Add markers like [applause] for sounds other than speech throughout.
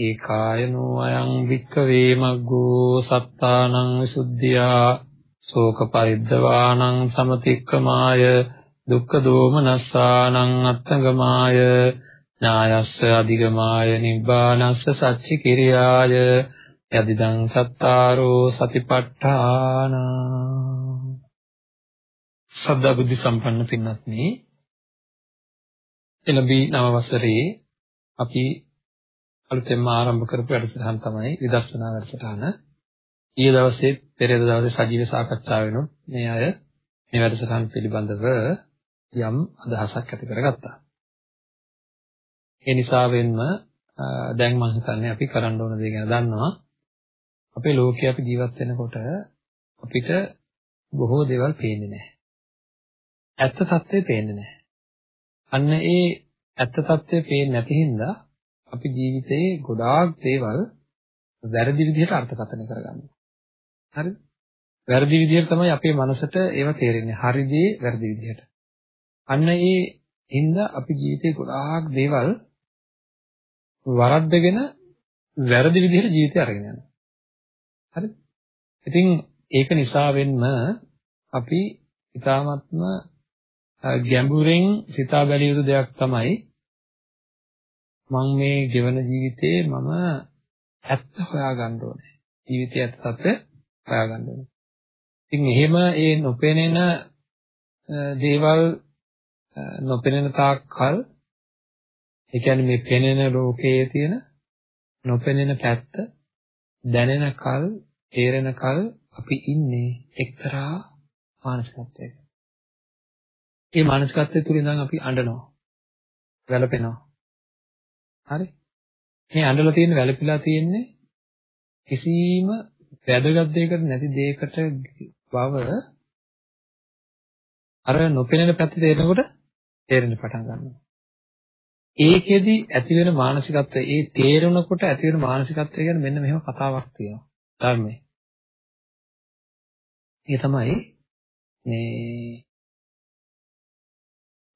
ඒකායනෝ අයං වික්කවේ මග්ගෝ සත්තානං විසුද්ධියා ශෝක පරිද්දවානං සමතික්කමාය දුක්ඛ දෝමනස්සානං අත්තගමාය ඥායස්ස අධිගමාය නිබ්බානස්ස සච්චි කිරියාය යදිදං සත්තාරෝ සතිපට්ඨාන සද්ධා බුද්ධ සම්පන්න පින්වත්නි එළඹී නව වසරේ අපි අලුතෙන්ම ආරම්භ කරපු වැඩසටහන තමයි විදර්ශනා වැඩසටහන. ඊයේ දවසේ පෙරේද දවසේ සජීව සාකච්ඡා වෙනුත් මේ අය මේ වැඩසටහන පිළිබඳව යම් අදහසක් ඇති කරගත්තා. ඒ නිසා වෙන්න දැන් මම හිතන්නේ අපි කරන්න ඕන දේ ගැන දන්නවා. අපේ ලෝකේ අපි ජීවත් වෙනකොට අපිට බොහෝ දේවල් පේන්නේ නැහැ. ඇත්ත తත්ත්වය පේන්නේ නැහැ. අන්න ඒ ඇත්ත తත්ත්වය පේන්නේ නැති හින්දා අපි ජීවිතේ ගොඩාක් දේවල් වැරදි විදිහට අර්ථකථනය කරගන්නවා. හරිද? වැරදි විදිහට තමයි අපේ මනසට ඒවා තේරෙන්නේ. හරි දේ වැරදි විදිහට. අන්න ඒ හින්දා අපි ජීවිතේ ගොඩාක් දේවල් වරද්දගෙන වැරදි විදිහට ජීවිතය අරගෙන යනවා. හරිද? ඉතින් ඒක නිසා වෙන්න අපි ඊ타ත්ම ගැඹුරෙන් සිතා බැලිය යුතු දෙයක් තමයි මම මේ ගෙවන ජීවිතේ මම ඇත්ත හොයාගන්න ඕනේ. ජීවිතයේ ඇත්ත తත්ත්වය හොයාගන්න ඕනේ. ඉතින් එහෙම ඒ නොපෙනෙන දේවල් නොපෙනෙන තාක්කල් ඒ කියන්නේ මේ පෙනෙන ලෝකයේ තියෙන නොපෙනෙන පැත්ත දැනෙන කල්, තේරෙන කල් අපි ඉන්නේ එක්තරා මානසිකත්වයක. මේ මානසිකත්වය තුළ ඉඳන් අපි අඬනවා. වැළපෙනවා. හරි? මේ අඬලා තියෙන වැළපිලා තියෙන්නේ කිසිම වැදගත් දෙයකට නැති දෙයකට බව අර නොපෙනෙන පැත්ත තේරෙනකොට තේරෙන්න පටන් ගන්නවා. ඒකෙදි ඇති වෙන මානසිකත්වය ඒ තේරෙනකොට ඇති වෙන මානසිකත්වය ගැන මෙන්න මෙහෙම කතාවක් තියෙනවා ධර්මයේ. ඒ තමයි මේ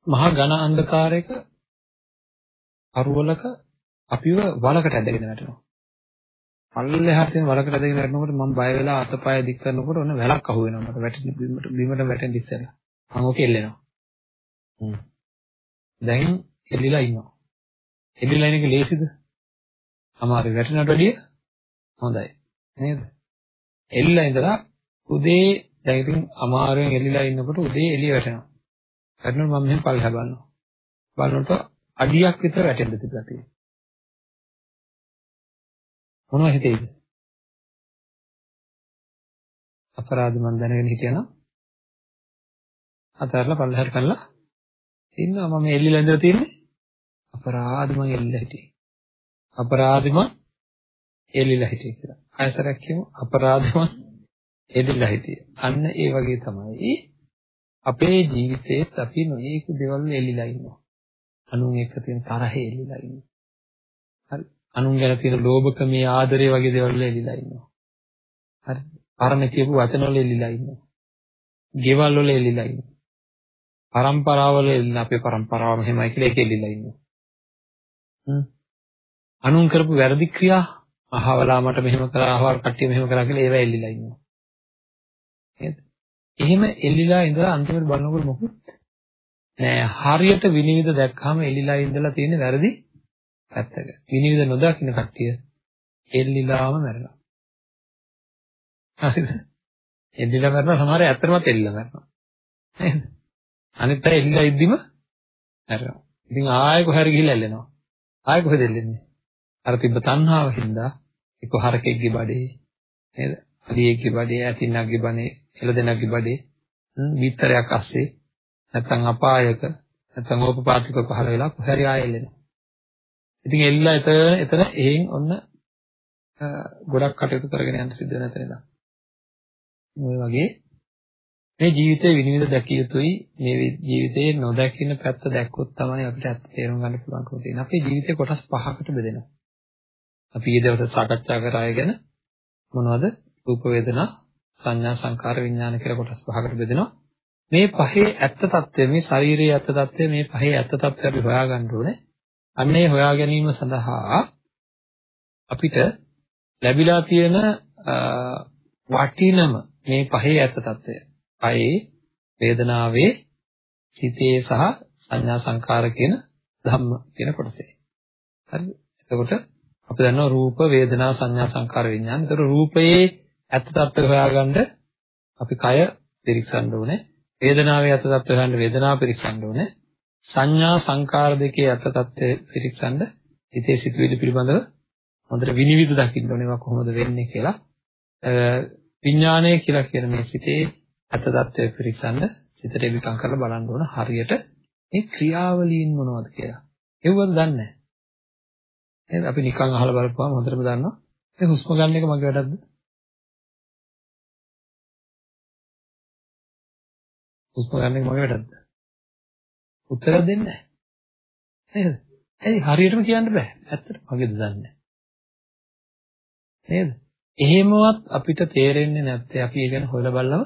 මහා ඝන අන්ධකාරයක අරුවලක අපිව වලකට ඇදගෙන වැටෙනවා. පල්ලෙහාට තියෙන වලකට ඇදගෙන වැටෙනකොට මම බය වෙලා අතපය දික් කරනකොට ඔන්න වැලක් අහු වෙනවා මට වැටෙන බිමට බිමට වැටෙන්න ඉස්සෙල්ලා. මම ඔක එල්ලෙනවා. හ්ම්. දැන් එල්ලිලා ඉන්නවා. එල්ලිලා ඉන්න එක ලේසිද? අමාරු වැටෙනට වැඩිය හොඳයි. නේද? එල්ලිලා ඉඳලා උදේ දැන් ඉතින් අමාරුවෙන් එල්ලිලා ඉන්නකොට උදේ එළිය වැටෙනවා. වැටෙනකොට මම මෙහෙම පල්ලෙහා බලනවා. බලනකොට අඩියක් විතර වැටෙන්න තිබුණා තියෙනවා. මොනව හිතේද? අපරාධ මන් දැනගෙන හිටියනම් අතහැරලා පල්ලෙහාට කරලා ඉන්නවා මම එල්ලිලා ඉඳලා තියෙන්නේ අපරාධ මං එල්ලිලා හිටියේ අපරාධ මං එල්ලිලා හිටියේ කියලා. ආයසරයක් කියමු අපරාධ මං එල්ලිලා හිටියේ. අන්න ඒ වගේ තමයි අපේ ජීවිතේත් අපි නොයේක දේවල් එල්ලිලා ඉන්නවා. අනුන් එක්ක තියෙන තරහේ එල්ලිලා ඉන්නවා. හරි. අනුන් ගැන තියෙන ලෝභකමේ ආදරය වගේ දේවල් වල එල්ලිලා ඉන්නවා. හරි. පරණ කියපු වචන වල එල්ලිලා ඉන්නවා. ගෙවල් වල එල්ලිලා ඉන්නවා. පරම්පරාවල එල්ලින අපේ පරම්පරාවම එහෙමයි කියලා ඒක එල්ලිලා ඉන්නවා. හ්ම්. අනුන් කරපු වැරදි ක්‍රියා අහවලා මට මෙහෙම කරා අහවල් කට්ටිය මෙහෙම කරා කියලා ඒවා එල්ලිලා ඉන්නවා. නේද? එහෙම එල්ලිලා ඉඳලා අන්තිමට බලනකොට මොකුත් නෑ හරියට විනිවිද දැක්කම එල්ලිලා ඉඳලා තියෙන වැරදි පැත්තක. විනිවිද නොදකින්න කට්ටිය එල්ලිලාම මැරෙනවා. හරිද? එල්ලිලා මැරෙනවා සමහර අය ඇත්තටමත් එල්ලිලා මැරෙනවා. නේද? අනිත් අය එල්ලලා ඉද්දිම හැරෙනවා. ඉතින් ආයෙ කොහරි ගිහිල්ලා එල්ලෙනවා. ආයෙ කොහෙද එල්ලෙන්නේ? අර තිබ්බ තණ්හාව හින්දා එක්ක හරකෙක්ගේ බඩේ නේද? අලියෙක්ගේ බඩේ, ඇතින්නක්ගේ බඩේ, එළදෙනක්ගේ බඩේ, විතරයක් අස්සේ නැත්නම් අපායක නැත්නම් ඕපපාතික පහළ වෙලා කොහරි ආයෙ එල්ලෙනවා. ඉතින් එල්ලා එතන එතන එහෙන් ඔන්න ගොඩක් කටයුතු කරගෙන යන්න සිද්ධ වෙන තැන ඉඳන්. වගේ මේ ජීවිතේ විනිවිද දැකිය යුතුයි මේ ජීවිතේ නොදකින්න පැත්ත දැක්කොත් තමයි අපිට ඇත්ත තේරුම් ගන්න පුළුවන්කම තියෙන්නේ. අපේ ජීවිතේ කොටස් පහකට බෙදෙනවා. අපි ඊ දවස් සාකච්ඡා කරාය ගැන මොනවද? රූප වේදනා සංඥා සංකාර විඥාන කියලා කොටස් පහකට බෙදෙනවා. මේ පහේ ඇත්ත తත්වය මේ ශාරීරියේ ඇත්ත తත්වය මේ පහේ ඇත්ත తත්වය අපි හොයාගන්න ඕනේ. අන්න ඒ හොයා ගැනීම සඳහා අපිට ලැබිලා තියෙන වටිනම මේ පහේ ඇත తত্ত্বය. අයේ වේදනාවේ හිතේ සහ සංඥා සංකාර කියන ධම්ම කියන කොටසේ. හරිද? එතකොට අපි දන්නවා රූප වේදනා සංඥා සංකාර විඥාන. ඒතර රූපයේ ඇත්ත తত্ত্বය හොයාගන්න අපි කය පිරික්සන්න ඕනේ. වේදනාවේ ඇත්ත తত্ত্বය හොයන්න වේදනාව පිරික්සන්න ඕනේ. සංඥා සංකාර දෙකේ අත తත්ත්වය පිරික්සන්න හිතේ සිතුවිලි පිළිබඳව හොඳට විනිවිද දකින්න ඕනේ කොහොමද වෙන්නේ කියලා. විඥානය කියලා කියන මේ සිතේ අත తත්ත්වය පිරික්සන්න සිතට විකම් කරලා බලන්න ඕන හරියට මේ ක්‍රියාවලීන් මොනවද කියලා. ඒවද දන්නේ නැහැ. එහෙනම් අපි නිකන් අහලා බලපුවාම හොඳටම දන්නවා. ඒ හුස්ම ගන්න එක මගේ වැඩක්ද? හුස්ම ගන්න එක මගේ වැඩක්ද? උත්තර දෙන්නේ නැහැ. නේද? ඇයි හරියටම කියන්න බෑ. ඇත්තට මගේද දන්නේ නැහැ. නේද? එහෙමවත් අපිට තේරෙන්නේ නැත්තේ අපි ඒ ගැන හොයලා බලලම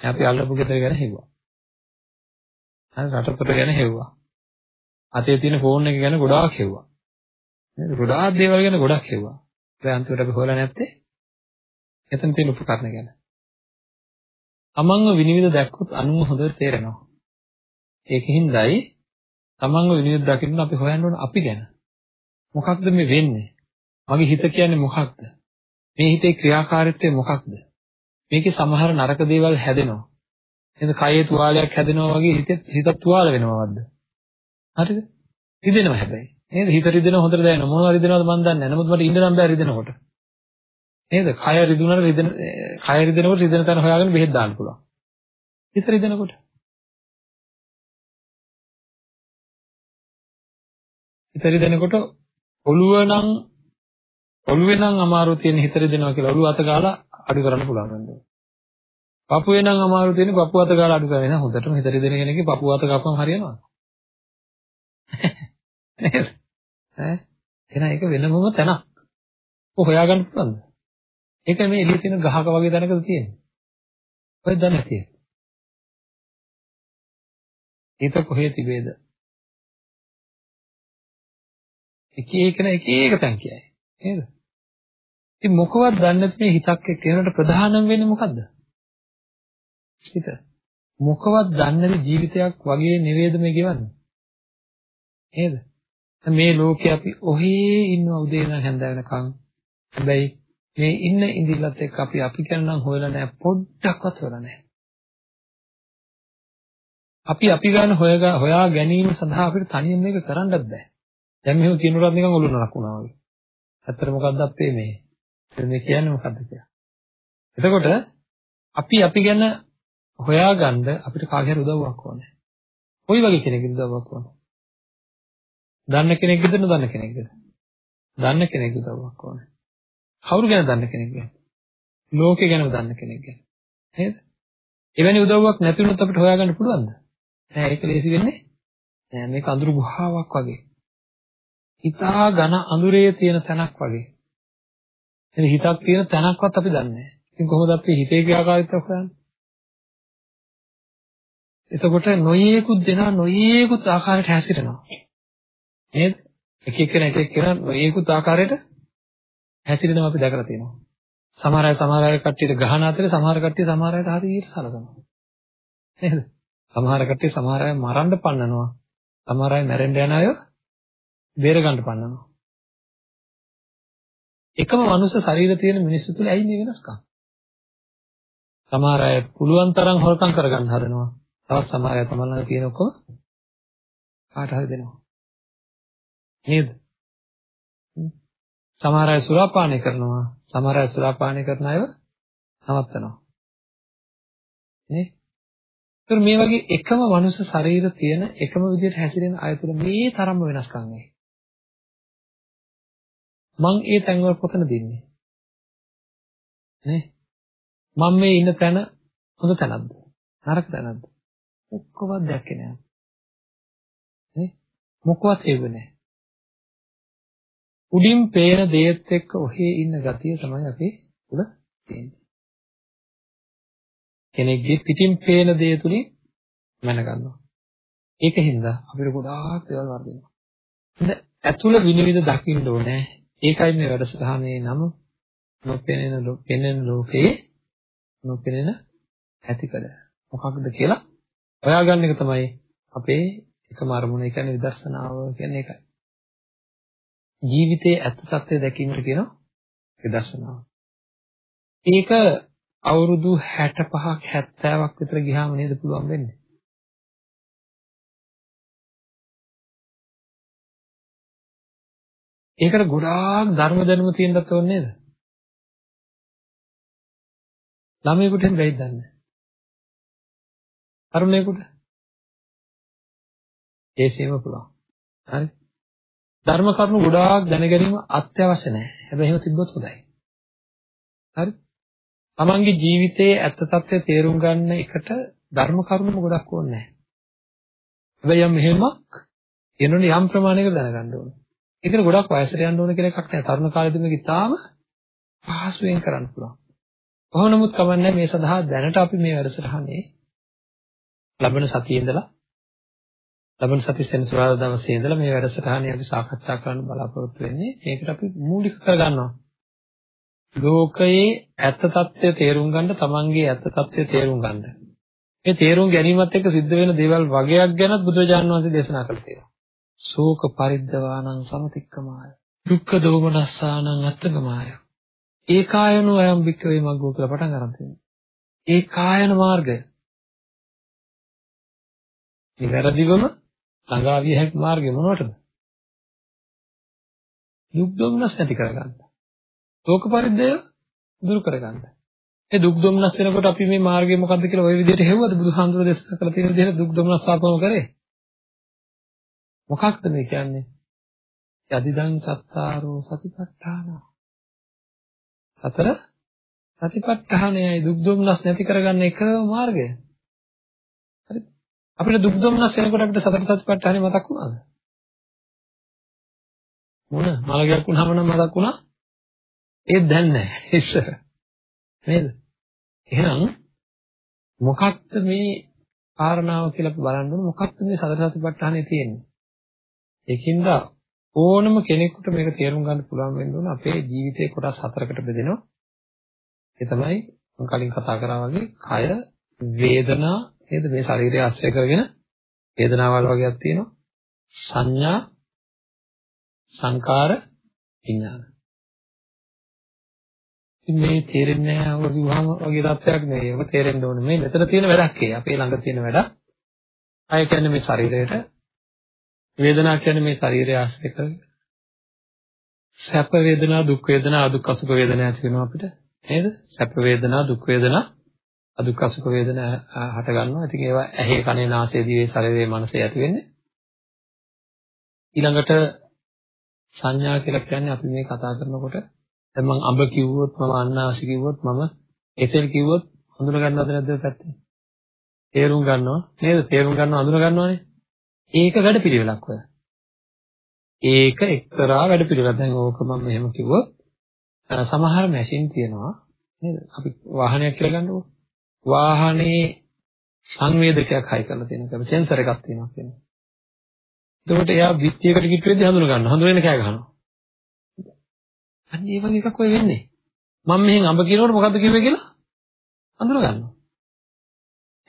අපි අල්ලපු ගෙදර ගැන හෙව්වා. හරි රටතොට ගැන හෙව්වා. අතේ තියෙන ෆෝන් එක ගැන ගොඩාක් හෙව්වා. නේද? ගොඩාක් දේවල් ගැන ගොඩක් හෙව්වා. ඒ අන්තිමට අපි හොයලා නැත්තේ එතන තියෙන උපකරණ ගැන. තමන්ව විනිවිද දැක්කොත් අනුව හොඳට තේරෙනවා. ඒකින්දයි තමන්ව විනිවිද දකින්න අපි හොයන්න ඕන අපි ගැන. මොකක්ද මේ වෙන්නේ? මගේ හිත කියන්නේ මොකක්ද? මේ හිතේ ක්‍රියාකාරීත්වය මොකක්ද? මේකේ සමහර නරක දේවල් හැදෙනවා. එතන කයේ තුවාලයක් හැදෙනවා වගේ හිතේ හිත තුවාල වෙනවද? හරිද? රිදෙනවා හැබැයි. නේද? හිත රිදෙනවා හොඳට දැනෙනවා. මොනවද රිදෙනවද මන් දන්නේ නැහැ. නමුත් මට ඉන්න නම් බෑ රිදෙනකොට. නේද? කය රිදුනට රිදෙන කය රිදෙනකොට රිදෙන තැන හොයාගෙන බෙහෙත් දාන්න පුළුවන්. හිත රිදෙනකොට. හිත රිදෙනකොට ඔළුව නම් ඔළුවේ නම් අමාරු තියෙන හිතට දෙනවා කියලා ඔළුව අත ගාලා අඩු කරන්න පුළුවන් වෙනවා. පපුවේ නම් අමාරු තියෙන පපුව අත ගාලා අඩු කරගෙන හොඳටම හිතට දෙන කෙනෙක්ගේ පපුව අත ගාපම හරියනවා. නේද? ඈ එහෙනම් ඒක වෙනමම තැනක්. ඔය හොයාගන්න පුළුවන්ද? ඒක මේ එළියේ තියෙන ගහක වගේ තැනකද තියෙන්නේ? ඔය දන්නේ නැති. හිත කොහේ තිබේද? එක එක එක එක තැන් කියයි. නේද? ඉතින් මොකවත් දන්නේ නැති මේ හිතක් එක්ක ඒනට ප්‍රධානම් වෙන්නේ මොකද්ද? හිත. මොකවත් දන්නේ නැති ජීවිතයක් වගේ නෙවෙයිද මේ ගෙවන්නේ? නේද? මේ ලෝකේ අපි ඔහේ ඉන්න උදේ ඉඳන් හැන්ද වෙනකන් හැබැයි මේ ඉන්න ඉඳිලත් එක්ක අපි අපි කරනම් හොයලා නැහැ පොඩ්ඩක්වත් හොයලා නැහැ. අපි අපි ගන්න හොයා හොයා ගැනීම සඳහා අපිට තනියෙන් මේක කරන්නත් බෑ. දැන් මෙහෙම කියනකොට නිකන් ඔළුව නරක් වුණා වගේ. ඇත්තට මොකද්ද අපේ මේ මේ කියන්නේ මොකද්ද කියලා. එතකොට අපි අපි ගැන හොයාගන්න අපිට කාගේ හරි උදව්වක් ඕනේ. කොයි වගේ කෙනෙක්ගෙන් උදව්වක් ඕනේ? දන්න කෙනෙක්ගෙද නොදන්න කෙනෙක්ගෙද? දන්න කෙනෙක්ගෙ උදව්වක් ඕනේ. කවුරු ගැන දන්න කෙනෙක්ද? ලෝකේ ගැනම දන්න කෙනෙක්ගෙන්. නේද? එවැනි උදව්වක් නැති වුණොත් අපිට හොයාගන්න පුළුවන්ද? නෑ ඒක ලේසි වෙන්නේ නෑ මේක අඳුරු ගුහාවක් වගේ. ඉතා ඝන අඳුරේ තියෙන තැනක් වගේ. එනි හිතක් තියෙන තැනක්වත් අපි දන්නේ නැහැ. ඉතින් කොහොමද අපි හිතේ ක්‍රියාකාරීත්වය හොයන්නේ? එතකොට නොයේකුත් දෙනා නොයේකුත් ආකාරයට හැසිරෙනවා. නේද? එක එක්කෙනා එක එක්කෙනා නොයේකුත් ආකාරයට හැසිරෙනවා අපි දැකලා තියෙනවා. සමහර අය සමහර අය කට්ටියට ගහන අතරේ සමහර කට්ටිය සමහර අයට හරියට සලකනවා. නේද? සමහර කට්ටිය සමහර අය මරන්න පන්නනවා. සමහර අය මැරෙන්න යන අය බේර ගන්න පන්නනවා. එකම මනුස්ස ශරීර තියෙන මිනිස්සු තුළ ඇයි මේ වෙනස්කම්? සමහර අය පුළුවන් තරම් හොරකම් කරගන්න හදනවා. තවත් සමහර අය තමන් ළඟ තියෙන ඔක්කොම කාට හරි දෙනවා. නේද? සමහර අය සුරාපානය කරනවා. සමහර අය සුරාපානය කරන අයව නවත්තනවා. නේ? ඒතර මේ වගේ එකම මනුස්ස ශරීර තියෙන එකම විදිහට හැසිරෙන අය තුළ මේ තරම්ම වෙනස්කම් නැහැ. මං ඒ තැන්වල කොතනද ඉන්නේ? නේ? මම මේ ඉන්න තැන හොඳ තැනක්ද? නරක තැනක්ද? ඔක්කොවත් දැක්කේ නෑ. නේ? මොකවත් හේව නෑ. උඩින් පේන දේත් එක්ක ඔහේ ඉන්න ගතිය තමයි අපි උඩ තියෙන්නේ. කෙනෙක්ගේ පිටින් පේන දේ තුලින් මැන ගන්නවා. ඒකින්ද අපිට ගොඩාක් දේවල් වර්ධිනවා. හොඳ ඇතුළ විනිවිද දකින්න ඕනේ. ඒකයි මේ වැඩසටහනේ නම නොපෙනෙන පෙනෙන ලෝකේ නොපෙනෙන ඇතිකඩ. මොකක්ද කියලා හොයාගන්න එක තමයි අපේ එකම අරමුණ. ඒ කියන්නේ විදර්ශනාව කියන්නේ ඒකයි. ජීවිතයේ ඇත්ත తත්වය දැකීමට කියනවා විදර්ශනාව. ඒක අවුරුදු 65ක් 70ක් විතර ගියාම නේද පුළුවන් වෙන්නේ. ඒකට ගොඩාක් ධර්ම දැනුම තියෙන්නත් ඕනේ නේද? ළමයෙකුට එහෙම බැයිද දන්නේ. තරුණයෙකුට ඒ සීම පුළුවන්. හරි. ධර්ම කරුණු ගොඩාක් දැන ගැනීම අත්‍යවශ්‍ය නැහැ. හැබැයි එහෙම තිබ්බොත් හොඳයි. හරි. තමන්ගේ ජීවිතයේ ඇත්ත తත්වය තේරුම් ගන්න එකට ධර්ම කරුණුම ගොඩක් ඕනේ නැහැ. හැබැයි යම් මෙහෙමක් එනෝනේ යම් ප්‍රමාණයකට දැනගන්න ඕනේ. ඒකට ගොඩක් වයසට යන්න ඕන කියලා එකක් නැහැ. තරුණ කාලේදී මේක ඉතාම පහසුවෙන් කරන්න පුළුවන්. කොහොම නමුත් කමන්නේ මේ සඳහා දැනට අපි මේ වැඩසටහනේ ලබන සතියේ ඉඳලා ලබන සති සෙනසුරාදා දවසේ ඉඳලා මේ වැඩසටහනේ අපි සාකච්ඡා කරන්න බලාපොරොත්තු වෙන්නේ මේකට අපි මූලික කරගන්නවා ලෝකයේ ඇත්ත తත්වය තේරුම් ගන්න තමන්ගේ ඇත්ත తත්වය තේරුම් ගන්න මේ තේරුම් ගැනීමත් එක්ක සිද්ධ වෙන දේවල් වගයක් ගැනත් බුදුරජාණන් වහන්සේ දේශනා කළා තියෙනවා ශෝක පරිද්දවානං සමතික්කමාය දුක්ඛ දෝමනස්සානං අත්තගමාය ඒකායනෝ අයම් වික්කවේ මග්ගෝ කියලා පටන් ගන්න තියෙනවා ඒකායන මාර්ගය නිවැරදිවම ළඟා විය හැකි මාර්ගය මොනවටද? දුක් දුම්නස් නැති කරගන්න. ශෝක පරිද්දය දුරු කරගන්න. ඒ දුක් දුම්නස් වෙනකොට අපි මේ මාර්ගය මොකද්ද කියලා ওই විදිහට හෙව්වද බුදුහාමුදුර දේශනා කළ තියෙන විදිහට දුක් දුම්නස් ආපම කරේ? මොකක්ද මේ කියන්නේ? යදිදං සත්තාරෝ සතිපට්ඨාන. සතර සතිපට්ඨානයයි දුක් දුම්නස් නැති කරගන්න එකම මාර්ගය. හරිද? අපිට දුක් දුම්නස් එනකොට අපිට සතර සතිපට්ඨානෙ මතක් වුණාද? මොන මලගයක් වුණාම නම් මතක් වුණා. ඒත් දැන් නැහැ [laughs] ඉස්සර. නේද? එහෙනම් මොකක්ද මේ කාරණාව කියලා බලන්න ඕන මොකක්ද මේ සතර සතිපට්ඨානෙ තියෙන්නේ? ඒකින්ද ඕනම කෙනෙකුට මේක තේරුම් ගන්න පුළුවන් වෙන්න ඕන අපේ ජීවිතේ කොටස් හතරකට බෙදෙනවා. ඒ තමයි මම කලින් කතා කරා වගේ කය, වේදනා, නේද මේ ශරීරය ආශ්‍රය කරගෙන වේදනාවල් වගේක් තියෙනවා සංඥා සංකාර විඥාන ඉතින් මේ තේරෙන්නේ නැහැ ඔය කිව්වම වගේ තත්ත්වයක් නෙවෙයි. ඔබ තේරෙන්න ඕනේ මේ මෙතන තියෙන වැඩක් ඒ. අපේ ළඟ තියෙන වැඩක්. අය කියන්නේ මේ ශරීරයට වේදනා කියන්නේ මේ ශරීරය ආශ්‍රය කරගෙන සැප වේදනා දුක් වේදනා දුක් අසුඛ වේදනා ඇති වෙනවා අපිට නේද? සැප වේදනා දුක් වේදනා අදුක් අසුඛ වේදනා හට ගන්නවා. ඉතින් ඒවා ඇහි කනේ නාසයේ දිවේ ශරීරයේ මනසේ ඇති වෙන්නේ. ඊළඟට සංඥා කියලා කියන්නේ අපි මේ කතා කරනකොට දැන් මම අඹ කිව්වොත් මම අන්නාසි කිව්වොත් මම එතෙල් කිව්වොත් හඳුන ගන්නවද නැද්ද පැත්තේ? තේරුම් ගන්නවා නේද? තේරුම් ගන්නව හඳුන ගන්නවනේ. ඒක වැඩ පිළිවෙලක් ඔය. ඒක එක්තරා වැඩ පිළිවෙලක්. දැන් ඕක මම මෙහෙම කිව්වොත් සමහර මැෂින් තියෙනවා නේද? අපි වාහනයක් කියලා ගන්නකො. වාහනේ සංවේදකයක් හයි කරලා තියෙනවා. සෙන්සර් එකක් තියෙනවා කියන්නේ. එතකොට එයා පිටියකට කිට්ටු වෙද්දී හඳුන ගන්නවා. හඳුනගෙන කෑ ගහනවා. අන්න ඒ වගේ එකක් ඔය වෙන්නේ. මම මෙහෙන් අඹ කියනකොට මොකද්ද කිව්වේ කියලා හඳුන ගන්නවා.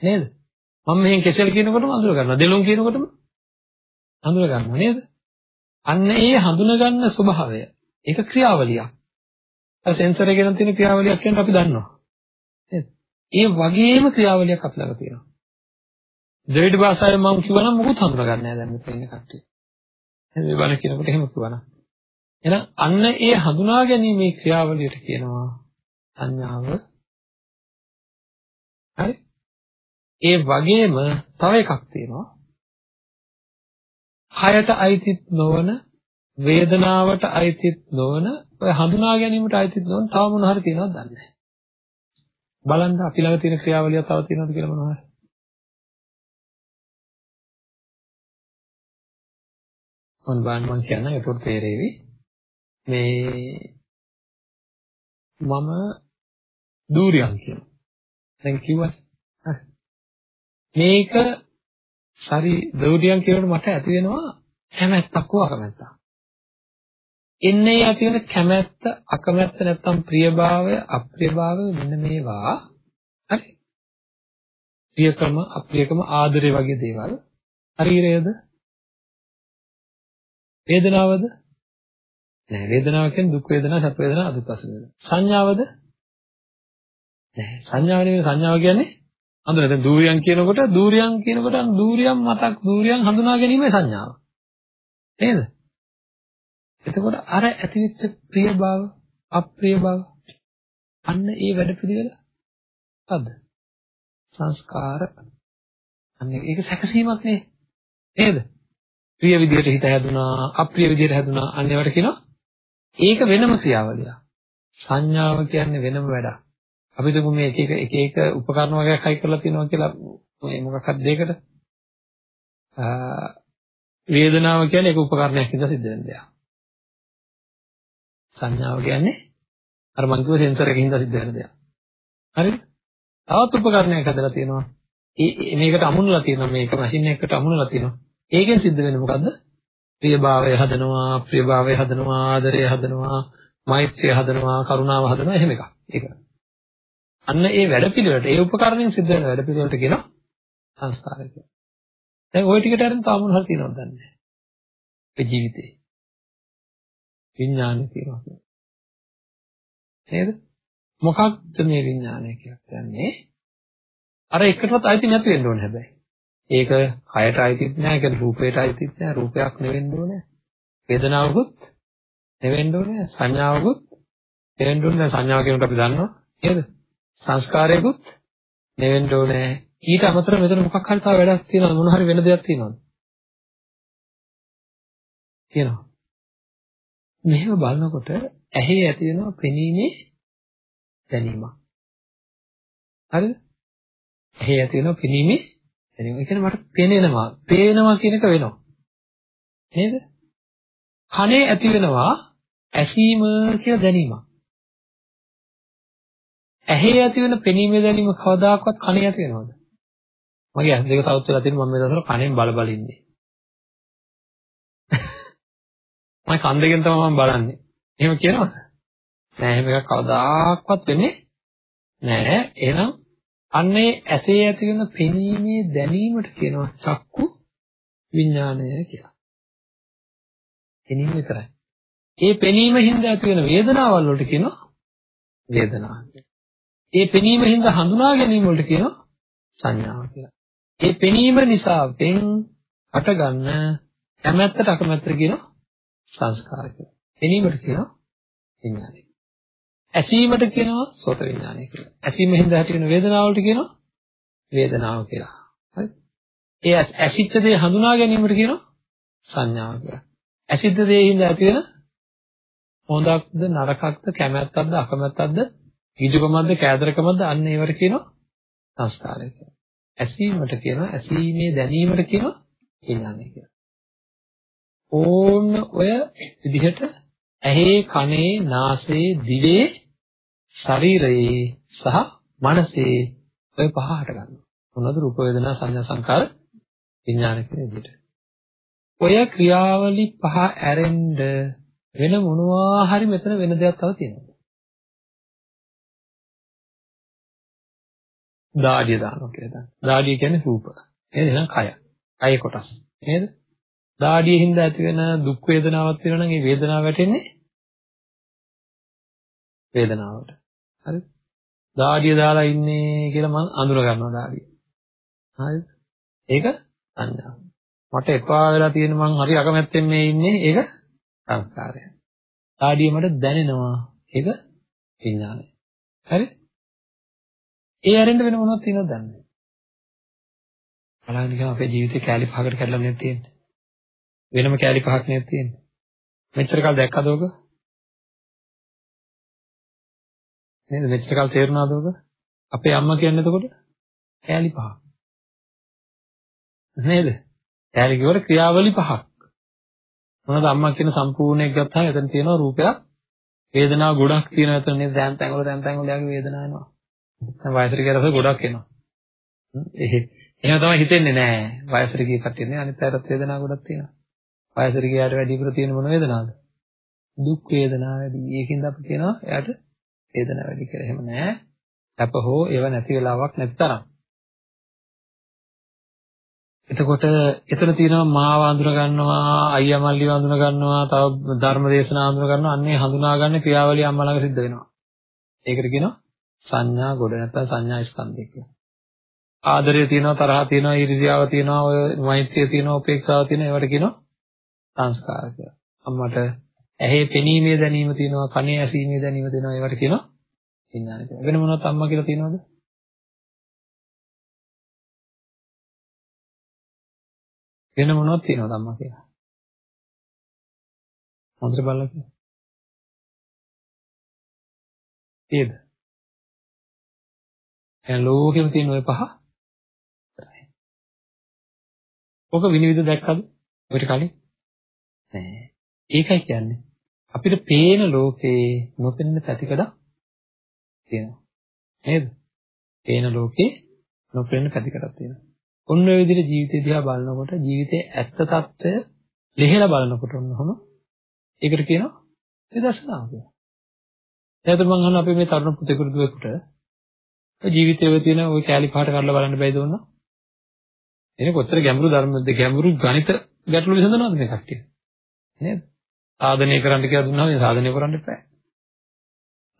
නේද? මම මෙහෙන් කෙසෙල් කියනකොටම හඳුන ගන්නවා. දෙලොන් කියනකොටම හඳුන ගන්නවා නේද? අන්න ඒ හඳුන ගන්න ස්වභාවය. ඒක ක්‍රියාවලියක්. අර සෙන්සර් එකේ තියෙන ක්‍රියාවලියක් කියන අපි දන්නවා. නේද? ඒ වගේම ක්‍රියාවලියක් අපි ළඟ තියෙනවා. ද්‍රවිඩ භාෂාවෙන් මම කිව්වනම් මොකුත් හඳුනගන්නේ නැහැ දැන් මෙතන ඉන්න කට්ටිය. එහෙනම් මේ බණ කියනකොට එහෙම කිව්වනම්. එහෙනම් අන්න ඒ හඳුනා ගැනීමේ ක්‍රියාවලියට කියනවා සංඥාව. හරි? ඒ වගේම තව එකක් තියෙනවා. කයට අයිතිත් නොවන වේදනාවට අයිතිත් නොවන ඔය හඳුනා ගැනීමට අයිතිත් නොවන තව මොන හරි තියෙනවද දන්නේ නැහැ. බලන්න අපි ළඟ තියෙන ක්‍රියාවලිය තව තියෙනවද කියලා මොනවා හරි. මොන් බාන්න මම කියන්න ඒක තේරෙවි. මේ මම දූරියන් කියනවා. දැන් කිව්වනේ. මේක සරි දූරියන් කියනකොට මට ඇති වෙනවා කැමැත්තක් හෝ අකමැත්තක්. එන්නේ ඇති වෙන කැමැත්ත අකමැත්ත නැත්තම් ප්‍රියභාවය අප්‍රියභාවය මෙන්න මේවා. හරි? ප්‍රියකම අප්‍රියකම ආදරය වගේ දේවල්. ශරීරයද? වේදනාවද? නෑ වේදනාව කියන්නේ දුක් වේදනා සැප වේදනා අදුක්කස වේදනා. සංඥාවද? නෑ සංඥාව නෙවෙයි සංඥාව කියන්නේ හඳුනන දැන් දූරියන් කියනකොට දූරියන් කියනකොට දූරියන් මතක් දූරියන් හඳුනා ගැනීමේ සංඥාව. නේද? එතකොට අර ඇතිවෙච්ච ප්‍රිය බව අප්‍රිය බව අන්න ඒ වැඩ පිළිවෙල මොකද්ද සංස්කාර අන්න ඒක සැකසීමක් නේ. නේද? ප්‍රිය විදියට හිත හැදුනා අප්‍රිය විදියට හැදුනා අන්න ඒවට කියනවා. ඒක වෙනම ක්‍රියාවලියක්. සංඥාව කියන්නේ වෙනම වැඩක්. අපි තුමු මේ එක එක එක එක උපකරණ වර්ගයක් හයි කරලා තියෙනවා කියලා මේ මොකක් හරි දෙයකට වේදනාව කියන්නේ ඒක උපකරණයක් ඉඳලා සිද්ධ වෙන දෙයක්. සංඥාව කියන්නේ අර මං කිව්ව සෙන්සර් එකකින් ඉඳලා සිද්ධ වෙන දෙයක්. හරිද? තවත් උපකරණයක් හදලා තියෙනවා. ඒ මේකට අමුණලා තියෙනවා මේක මැෂින් එකකට අමුණලා තියෙනවා. ඒකෙන් සිද්ධ වෙන්නේ මොකද්ද? ප්‍රියභාවය හදනවා, ප්‍රියභාවය හදනවා, ආදරය හදනවා, මෛත්‍රිය හදනවා, කරුණාව හදනවා එහෙම එකක්. ඒක. අන්න ඒ වැඩපිළිවෙලට, ඒ උපකරණයෙන් සිද්ධ වෙන වැඩපිළිවෙලට කියනවා සංස්කාරය කියලා. දැන් ওই ටිකට අරන් තාම මොන හරි තියෙනවද දන්නේ නැහැ. ඒ ජීවිතේ. විඥානය තියෙනවා කියන්නේ. නේද? මොකක්ද මේ විඥානය කියලා කියන්නේ? අර එකටවත් අයිති නැති වෙන්න ඕනේ හැබැයි. ඒක කයට අයිතිත් නැහැ, ඒක රූපයට අයිතිත් නැහැ, රූපයක් නෙවෙන්න ඕනේ. වේදනාවකුත් නෙවෙන්න ඕනේ, සංඥාවකුත් නෙවෙන්න ඕනේ. සංඥාව කියනකොට අපි දන්නවා නේද? සංස්කාරයකුත් නෙවෙන්න ඕනේ. ඊට අමතරව මෙතන මොකක් හරි තව වැඩක් තියෙනවද? මොන හරි වෙන දෙයක් තියෙනවද? තියෙනවා. මෙහෙම බලනකොට ඇහි ඇති වෙනවා පෙනීමේ දැනීමක්. හරිද? ඇහි ඇති වෙනවා පෙනීමේ දැනීම. ඒ කියන්නේ මට පේනෙනවා. පේනවා කියන එක වෙනවා. නේද? කනේ ඇති වෙනවා ඇසීම කියලා දැනීමක්. ඇහි ඇති වෙන පෙනීමේ දැනීම කවදාකවත් කනේ ඇති වෙනවද? මගේ ඇස් දෙක සවුත් වෙලා තියෙන මම මේ දවස්වල කනෙන් බල බල ඉන්නේ. [laughs] මම කන් දෙකෙන් තමයි මම බලන්නේ. එහෙම කියනවද? නෑ එහෙම එකක් කවදාකවත් වෙන්නේ නෑ. එහෙනම් අන්නේ ඇසේ ඇති වෙන පෙනීමේ දැනීමට කියනවා චක්කු විඥානය කියලා. පෙනීම විතරයි. ඒ පෙනීම හින්දා ඇති වෙන වේදනාවල් වලට කියනවා වේදනාව කියලා. ඒ පෙනීම හින්දා හඳුනා ගැනීම වලට කියනවා සංඥාව කියලා. ඒ පෙනීම නිසා වෙන් හටගන්න කැමැත්තට අකමැත්තට කියනවා සංස්කාර කියලා. පෙනීමට කියනවා විඥානය. ඇසීමට කියනවා සෝත විඥානය කියලා. ඇසීම හින්දා ඇති වෙන වේදනාවලට කියනවා වේදනාව කියලා. හරි? ඒ ඇසිච්ච දේ හඳුනා ගැනීමට කියනවා සංඥාව කියලා. ඇසිද්ද දේ හින්දා ඇති වෙන හොඳක්ද නරකක්ද කැමැත්තක්ද අකමැත්තක්ද කිජුකමක්ද කෑදරකමක්ද අන්න ඒවට කියනවා සංස්කාරය කියලා. ඇසීමට කියනවා ඇසීමේ දැනීමට කියනවා විඥානය කියලා. ඕන්න ඔය විදිහට ඇහි කනේ නාසයේ දිවේ ශරීරයේ සහ මනසේ ඔය පහ හට ගන්නවා. මොනවද රූප වේදනා සංඥා සංකාර විඥාන කියන විදිහට. ඔය ක්‍රියාවලි පහ ඇරෙන්න වෙන මොනවා හරි මෙතන වෙන දෙයක් තව තියෙනවා. දාඩිය දානවා කියලා දැන්. දාඩිය කියන්නේ රූප. නේද? එහෙනම් කය. කය කොටස්. නේද? දාඩියේ හින්දා ඇති වෙන දුක් වේදනාවක් වෙනවා නම් ඒ වේදනාව වැටෙන්නේ වේදනාවට. හරිද? දාඩිය දාලා ඉන්නේ කියලා මම අඳුර ගන්නවා දාඩිය. හරිද? ඒක සංඥාව. මට එපා වෙලා තියෙන මං හරි අකමැත්තෙන් මේ ඉන්නේ ඒක සංස්කාරය. ආඩිය මට දැනෙනවා ඒක විඥානය. හරි? ඒ ඇරෙන්න වෙන මොනවද තියෙනවද දන්නේ බලන්න නිකන් අපේ ජීවිතේ කෑලි පහකට කැඩලා නේද තියෙන්නේ. වෙනම කෑලි පහක් නේද තියෙන්නේ. මෙච්චර කල් දැක්කද ඔක? නේද මෙච්චර කල් තේරුණාද ඔක? අපේ අම්මා කියන්නේ එතකොට කෑලි පහක්. නේද? කෑලි කියවල ක්‍රියාවලි පහක්. මොනවද අම්මා කියන සම්පූර්ණයක් ගත්තාම එතන තියෙනවා රූපයක් වේදනාව ගොඩක් තියෙනවා එතන නේද දැන් තැන් වල දැන් තැන් වල යාගේ වේදනාව එනවා. දැන් වයසට ගිය රස ගොඩක් එනවා. එහෙම තමයි හිතෙන්නේ නෑ. වයසට ගිය කට්ටියනේ අනිත් අයටත් වේදනාව ගොඩක් තියෙනවා. වයසට ගියාට වැඩිපුර තියෙන මොන වේදනාවද? දුක් වේදනාව වැඩි. ඒකින්ද අපි කියනවා එයාට වේදනාව වැඩි කියලා. එහෙම නෑ. අප හෝ ඒව නැති වෙලාවක් නැති තරම්. එතකොට එතන තියෙනවා මාව අඳුන ගන්නවා අයියා මල්ලි අඳුන ගන්නවා තව ධර්ම දේශනා අඳුන ගන්නවා අන්නේ හඳුනා ගන්න ක්‍රියාවලිය අම්මා ළඟ සිද්ධ වෙනවා. ඒකට කියනවා සංඥා ගොඩ නැත්නම් සංඥා ස්කන්ධය කියලා. ආදරය තියෙනවා තරහ තියෙනවා ඊර්ෂ්‍යාව තියෙනවා ඔය මෛත්‍රිය තියෙනවා උපේක්ෂාව තියෙනවා ඒවට කියනවා සංස්කාර කියලා. අම්මට ඇහි පෙනීමේ දැනීම තියෙනවා කනේ ඇසීමේ දැනීම තියෙනවා ඒවට කියනවා විඥාන කියලා. වෙන මොනවද අම්මා කියලා තියෙනවද? වෙන මොනවද තියෙනවද අම්මා කියලා? හොඳට බලලා කියන්න. ඒද? දැන් ලෝකෙම තියෙන ওই පහ. ඔක විනිවිද දැක්කද? ඔකට කලින්? නෑ. ඒකයි කියන්නේ. අපිට පේන ලෝකේ නොපෙනෙන පැතිකඩ තියෙනවා. නේද? පේන ලෝකේ නොපෙනෙන පැතිකඩක් තියෙනවා. ඔන්න ඔය විදිහට ජීවිතය දිහා බලනකොට ජීවිතයේ ඇත්ත తত্ত্বය ලිහිලා බලනකොට ඔන්නම ඒකට කියනවා නිදර්ශනාව කියලා. එතකොට මම අහන අපේ මේ තරුණ පුතේ කුරුදුවෙකුට දුවෙකුට ජීවිතයේ තියෙන ওই කැලි පහට කඩලා බලන්න බැයිද වුණා? එනේ කොච්චර ගැඹුරු ධර්මද ගැඹුරු ගණිත ගැටලු විසඳනවද මේ කට්ටිය? නේද? සාධනය කරන්න කියලා දුන්නාම ඒ සාධනය කරන්න එපා.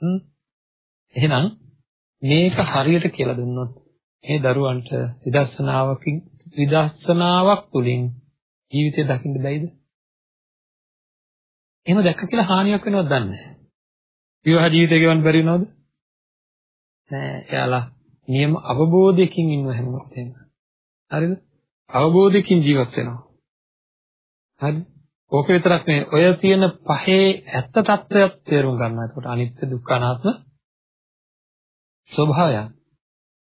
හ්ම්. එහෙනම් මේක හරියට කියලා දුන්නොත් මේ දරුවන්ට විදර්ශනාවකින් විදර්ශනාවක් තුලින් ජීවිතය දකින්න බැයිද? එහෙම දැක්ක කියලා හානියක් වෙනවද දන්නේ නැහැ. විවාහ ජීවිතය ගෙවන්න බැරි වෙනවද? නෑ. එයාලා නියම අවබෝධයකින් ඉන්නව හැමෝටම. හරිද? අවබෝධයකින් ජීවත් වෙනවා. හරි? ඕක විතරක් නෙවෙයි. ඔය තියෙන පහේ ඇත්ත తත්වයක් තේරුම් ගන්නවා. එතකොට අනිත්‍ය දුක්ඛ අනාත්ම ස්වභාවයන්.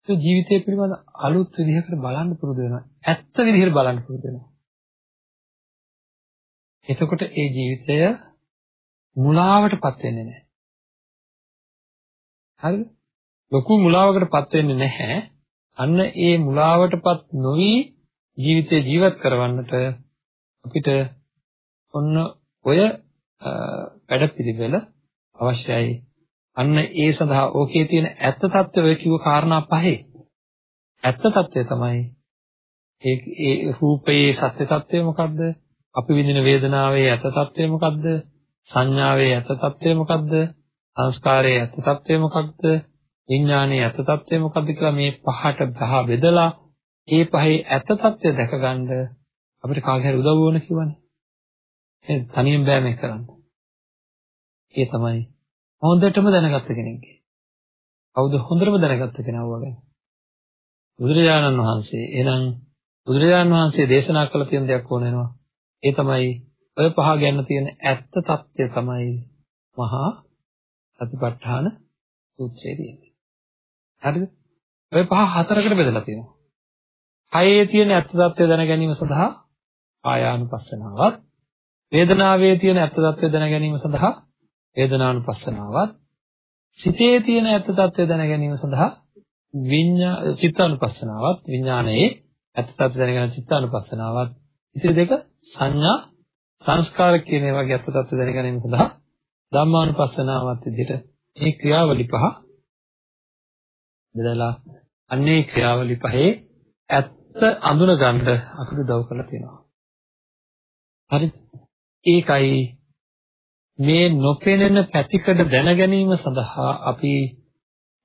ඒ ජීවිතය පිළිබඳ අලුත් විදිහකට බලන්න පුරුදු වෙනවා. ඇත්ත විදිහට බලන්න පුරුදු වෙනවා. එතකොට ඒ ජීවිතය මුලාවටපත් වෙන්නේ නැහැ. හරිද? ලොකු මුලාවකටපත් වෙන්නේ නැහැ. අන්න ඒ මුලාවටපත් නොවි ජීවිතේ ජීවත් කරවන්නට අපිට ඔන්න ඔය වැඩපිළිවෙල අවශ්‍යයි. අන්න ඒ සඳහා ඕකේ තියෙන ඇත්ත తত্ত্বය කිව්ව කාරණා පහේ ඇත්ත తত্ত্বය තමයි ඒ ඒ රූපයේ සත්‍ය తত্ত্বය මොකද්ද? අපි විඳින වේදනාවේ ඇත්ත తত্ত্বය මොකද්ද? සංඥාවේ ඇත්ත తত্ত্বය මොකද්ද? සංස්කාරයේ ඇත්ත తত্ত্বය මොකද්ද? විඥානයේ ඇත తත්වය මොකද්ද කියලා මේ පහට පහ බෙදලා ඒ පහේ ඇත తත්වය දැකගන්න අපිට කාගේ හරි උදව් ඕන කියවනේ. ඒ තනියෙන් බෑ මේක කරන්න. ඒ තමයි හොඳටම දැනගත්ත කෙනෙක්ගේ. කවුද හොඳටම දැනගත්ත කෙනා වගේ. බුදුරජාණන් වහන්සේ එහෙනම් බුදුරජාණන් වහන්සේ දේශනා කළ තියෙන දෙයක් ඕන වෙනවා. ඒ තමයි ඔය පහ ගැන තියෙන ඇත්ත తත්වය තමයි මහා සතිපට්ඨාන සූත්‍රයේ තියෙන්නේ. හරිද? ඔය පහ හතරකට බෙදලා තියෙනවා. කයේ තියෙන ඇත්ත తත්වය දැන ගැනීම සඳහා ආයානුපස්සනාවත් වේදනාවේ තියෙන ඇත්ත తත්වය දැන ගැනීම සඳහා වේදනානුපස්සනාවත් සිතේ තියෙන ඇත්ත తත්වය දැන ගැනීම සඳහා විඤ්ඤා චිත්තානුපස්සනාවත් විඥානයේ ඇත්ත తත්වය දැන ගැනීම චිත්තානුපස්සනාවත් ඉතින් දෙක සංඥා සංස්කාර කියන ඒවාගේ ඇත්ත తත්වය දැන ගැනීම සඳහා ධම්මානුපස්සනාවත් විදිහට මේ ක්‍රියාවලි පහ බෙදලා අන්නේ ක්‍රියාවලි පහේ ඇත්ත අඳුන ගන්න අපිට උදව් කරලා තියෙනවා. හරිද? ඒකයි මේ නොපෙනෙන පැතිකඩ දැන ගැනීම සඳහා අපි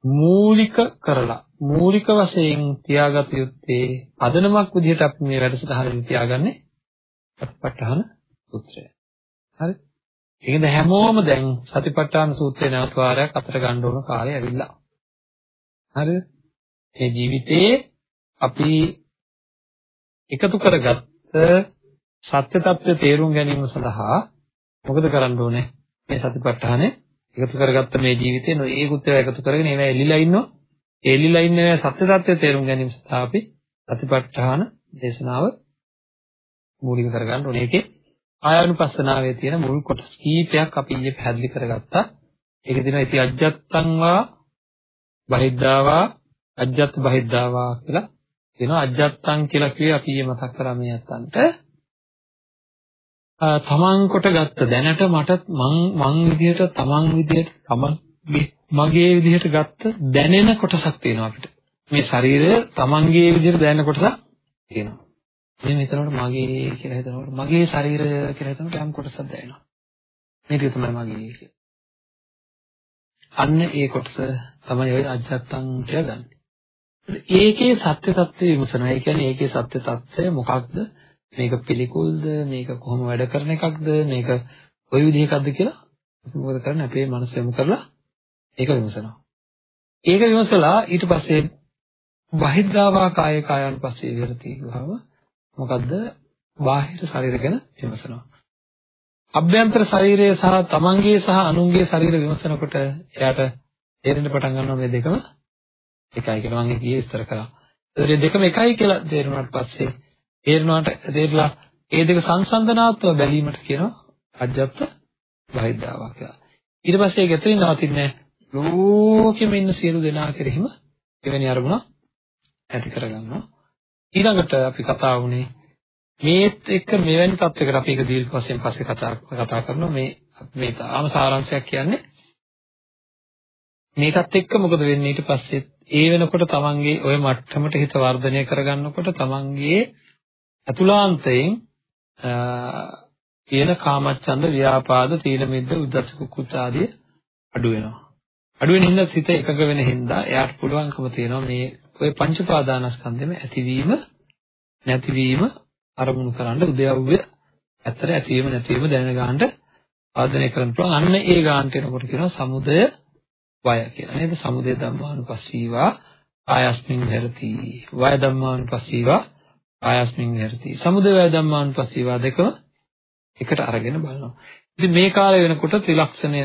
මූලික කරලා මූලික වශයෙන් තියාගත යුත්තේ පදනමක් විදිහට අපි මේ වැඩසටහනෙදි තියාගන්නේ සතිපට්ඨාන සූත්‍රය. හරි? ඒකද හැමෝම දැන් සතිපට්ඨාන සූත්‍රය නැවත වාරයක් අතට ගන්න ඕන කාලය ඇවිල්ලා. හරිද? මේ ජීවිතේ අපි එකතු කරගත්ත සත්‍ය తත්වය තේරුම් ගැනීම සඳහා මොකද කරන්න ඕනේ? මේ සතිපට්ඨානය එකතු කරගත්ත මේ ජීවිතේ නොඒකුත් ඒවා එකතු කරගෙන ඒවා එලිලා ඉන්නවා. එලිලා ඉන්න ඒවා සත්‍ය తත්වය තේරුම් ගැනීම සඳහා අපි සතිපට්ඨාන දේශනාව මූලික කරගන්න ඕනේ. ඒකේ ආයනුපස්සනාවේ තියෙන මුල් කොටස් කීපයක් අපි ඊයේ පැහැදිලි කරගත්තා. ඒක දිනවා ඉති අජ්ජත්තං වා බහිද්ධාවා අජ්ජත් බහිද්ධාවා කියලා කියනවා. අජ්ජත්තං කියලා කියේ අපි ඊයේ මතක් කරා මේ අත්තන්ට තමන් කොට ගත්ත දැනට මට මං මං විදිහට තමන් විදිහට තමන් මගේ විදිහට ගත්ත දැනෙන කොටසක් තියෙනවා අපිට. මේ ශරීරය තමන්ගේ විදිහට දැනෙන කොටසක් තියෙනවා. මේ මෙතනට මගේ කියලා හිතනකොට මගේ ශරීරය කියලා හිතනකොට යම් කොටසක් දැනෙනවා. මේක තමයි මගේ කියලා. අන්න ඒ කොටස තමයි ඔය අජත්තං කියලා ගන්න. ඒකේ සත්‍ය తත්ත්වය විමසනවා. ඒ කියන්නේ ඒකේ සත්‍ය తත්ත්වය මොකක්ද? මේක පිළිකුල්ද? මේක කොහොම වැඩ කරන එකක්ද? මේක ওই විදිහකක්ද කියලා මොකද කරන්නේ? අපේ මනස යොමු කරලා ඒක විමසනවා. ඒක විමසලා ඊට පස්සේ බහිද්ධාවා කාය කායන් පස්සේ විරති භව මොකද්ද? බාහිර ශරීර ගැන විමසනවා. අභ්‍යන්තර ශරීරය සහ තමන්ගේ සහ අනුන්ගේ ශරීර විමසනකොට එයාට තේරෙන්න පටන් ගන්නවා මේ දෙකම එකයි කියලා මම කීයේ විස්තර කරා. ඒ දෙකම එකයි කියලා තේරුණාට පස්සේ තේරෙනවාට තේරලා ඒ දෙක සංසන්දනාත්මක බැලීමට කියනවා අජ්ජත් බහිද්ධාවා කියලා. ඊට පස්සේ ඒක එතනින් නවතින්නේ ලෝකෙම ඉන්න සියලු දෙනා කෙරෙහිම එවැනි අරමුණක් ඇති කරගන්නවා. ඊළඟට අපි කතා වුණේ මේත් එක්ක මෙවැනි තත්යකට අපි ඒක දීර්ඝ වශයෙන් පස්සේ කතා කතා කරනවා මේ මේ තාම සාරාංශයක් කියන්නේ මේකත් එක්ක මොකද වෙන්නේ ඊට පස්සේ ඒ වෙනකොට තමන්ගේ ওই මට්ටමට හිත වර්ධනය කරගන්නකොට තමන්ගේ අතුලාන්තයෙන් කියන කාමච්ඡන්ද ව්‍යාපාද තීන මිද්ද උද්ධච්ච කුච්ච ආදී අඩු වෙනවා අඩු වෙන හින්දා සිත එකඟ වෙන හින්දා එයාට පුළුවන්කම තියෙනවා මේ ඔය පංච පාදානස්කන්ධෙම ඇතිවීම නැතිවීම අරමුණු කරන්න උදයව්‍ය ඇත්තට ඇතිවීම නැතිවීම දැන ගන්නට ආධනය කරන්න පුළුවන්. අන්න ඒ ගානට එනකොට කියනවා සමුදය වය කියලා නේද? සමුදය ධම්මානුපස්සීවා ආයස්මින් විහෙරති. වය ධම්මානුපස්සීවා ආයස්මින් විහෙරති. සමුදය වය ධම්මානුපස්සීවා දෙකම එකට අරගෙන බලනවා. ඉතින් මේ කාලය වෙනකොට ත්‍රිලක්ෂණය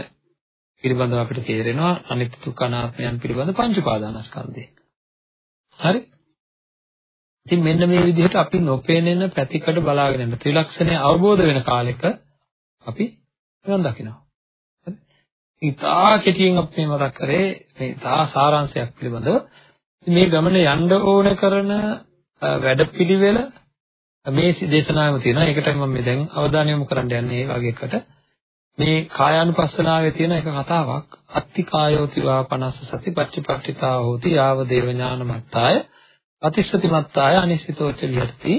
පිළිබඳව අපිට තේරෙනවා අනිත්‍ය දුක්ඛ අනාත්මයන් පිළිබඳ පංච උපාදානස්කන්ධය. හරි? ඉතින් මෙන්න මේ විදිහට අපි නොපෙනෙන පැතිකඩ බලාගෙන යන ත්‍රිලක්ෂණය අවබෝධ වෙන කාලෙක අපි නිවන් දකිනවා. හරි? ඉතා කෙටියෙන් අපි මේ මතක් කරේ මේ තා සාරාංශයක් පිළිබඳව මේ ගමන යන්න ඕන කරන වැඩපිළිවෙල මේ දේශනාවෙම තියෙනවා. ඒකට මම දැන් අවධානය යොමු කරන්න යන්නේ ඒ වගේ එකට. මේ කායානුපස්සනාවේ තියෙන එක කතාවක් අත්ති කායෝති වා 50 සති පච්චපට්ඨිතා හෝති යාව දේව ඥානමත්තාය අතිස්සති මත්තාය අනිසිතෝච විහෙරති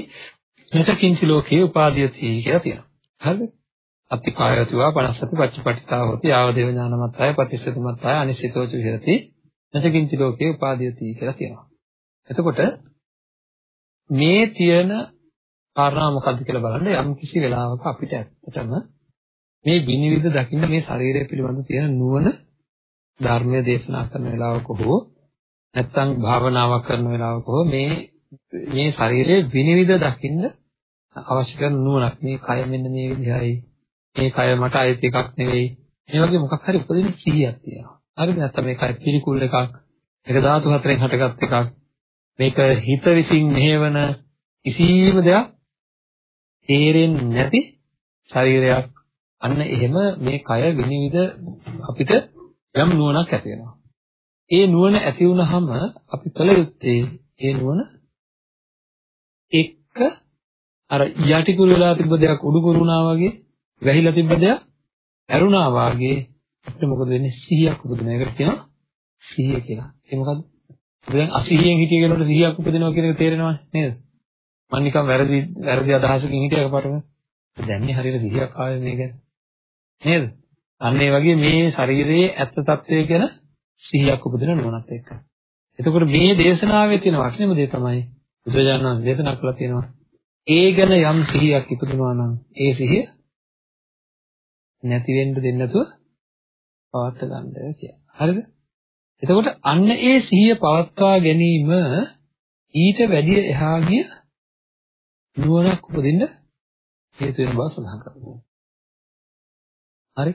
මෙත කිංචි ලෝකේ උපාදීයති කියලා තියෙනවා හරිද අත්ති කායෝති වා 50 සති පච්චපට්ඨිතා හෝති යාව දේව ඥානමත්තාය පතිස්සති මත්තාය අනිසිතෝච විහෙරති මෙත කිංචි ලෝකේ උපාදීයති කියලා තියෙනවා එතකොට මේ තියෙන කාරණා මොකද්ද කියලා බලන්න යම් කිසි වෙලාවක අපිට ඇත්තටම මේ විනිවිද දකින්න මේ ශරීරය පිළිබඳ තියෙන නුවණ ධර්මයේ දේශනා කරන වෙලාවක හෝ නැත්නම් භාවනාවක් කරන වෙලාවක හෝ මේ මේ ශරීරයේ විනිවිද දකින්න අවශ්‍ය කරන නුවණක්. මේ කය මෙන්න මේ විදිහයි. මේ කය මට අයිති එකක් නෙවෙයි. මේ වගේ මොකක් හරි උපදින සිහියක් තියෙනවා. හරිද නැත්නම් මේ කය පිළිකුල් එකක් මේක ධාතු හතරෙන් හටගත් එකක් මේක හිත විසින් මෙහෙවන කිසිම දෙයක් තේරෙන්නේ නැති ශරීරයක්. අන්න එහෙම මේ කය විනිවිද අපිට යම් නුවණක් ඇති වෙනවා. ඒ නුවණ ඇති වුනහම අපි කල යුත්තේ ඒ නුවණ එක්ක අර යටිකුරු වෙලා තිබ්බ දෙයක් උඩුකුරු වුණා වගේ වැහිලා තිබ්බ දෙයක් ඇරුණා වගේ අපිට මොකද වෙන්නේ සිහියක් උපදින එකට කියනවා සිහිය කියලා. ඒ මොකද්ද? දැන් අසිහියෙන් හිටිය කෙනෙකුට සිහියක් උපදිනවා කියන එක තේරෙනවද නේද? මම නිකන් වැරදි වැරදි අදහසකින් හිටිය එකපාරටම දැන්නේ හරියට සිහියක් ආවේ මේ ගැන. නේද? අන්න ඒ වගේ මේ ශරීරයේ ඇත්ත తත්වය ගැන සිහියක් උපදින නුවණත් එක්ක. එතකොට මේ දේශනාවේ තියෙන වටිනම දේ තමයි බුදුරජාණන් දේශනා කළා තියෙනවා. ඒ ගැන යම් සිහියක් ඉපදුනා නම් ඒ සිහිය නැති වෙන්න දෙන්න නැතුව පවත් ගන්න කියලා. හරිද? එතකොට අන්න ඒ සිහිය පවත්වා ගැනීම ඊට වැඩිය එහා ගිය නුවණක් උපදින්න හේතු වෙන බව සඳහන් කරනවා. හරි?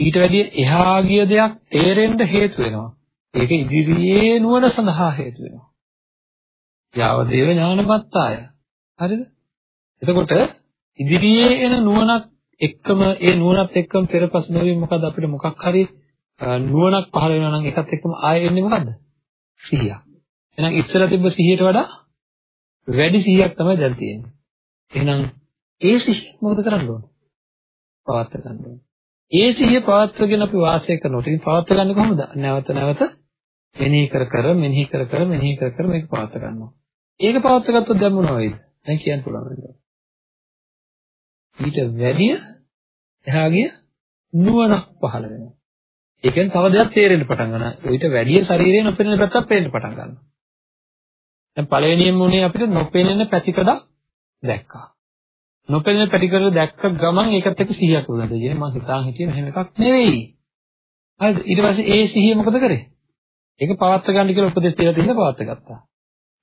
ඊට වැඩිය එහා ගිය දෙයක් තේරෙන්න හේතු වෙනවා. ඒක ඉදිරියේ නුවණ සඳහා හේතු වෙනවා. යාව දේව ඥානපත්තාය. හරිද? එතකොට ඉදිරියේ එන නුවණක් එක්කම ඒ නුවණත් එක්කම පෙරපස් නොවි මොකද අපිට මොකක් හරි නුවණක් පහළ වෙනවා නම් ඒකත් එක්කම ආයෙ එන්නේ මොකද්ද? සිහිය. එහෙනම් ඉස්සර තිබ්බ සිහියට වඩා වැඩි සිහියක් තමයි දැන් තියෙන්නේ. එහෙනම් ඒ සිහිය මොකද කරන්න ඕන? පවත්ව ගන්න ඕන. ඒ සිහිය පවත්වගෙන අපි වාසය කරනකොට ඉතින් පවත්ව ගන්න කොහොමද? නැවත නැවත මෙනෙහි කර කර මෙනෙහි කර කර මෙනෙහි කර කර මේක පවත්ව ගන්නවා. ඒක පවත්ව ගත්තොත් දැන් මොනව වෙයිද? දැන් කියන්න පුළුවන් නේද? ඊට වැඩිය එහා ගිය නුවණක් පහළ වෙනවා. ඒ කියන්නේ තව දෙයක් තේරෙන්න පටන් ගන්නවා. ඊට වැඩිය ශරීරය නොපෙනෙන පැත්තක් පේන්න පටන් ගන්නවා. දැන් පළවෙනියෙන්ම උනේ අපිට නොපෙනෙන පැතිකඩ දැක්කා. නොපෙනෙන පැතිකඩ දැක්ක ගමන් ඒකත් එක්ක සිහියක් වුණාද කියන්නේ මම හිතාන් හිටියේ මෙහෙම එකක් නෙවෙයි. හරිද? ඊට පස්සේ ඒ සිහිය මොකද කරේ? ඒක පවත්ව ගන්න කියලා උපදෙස් දීලා තින්න පවත්ව ගත්තා.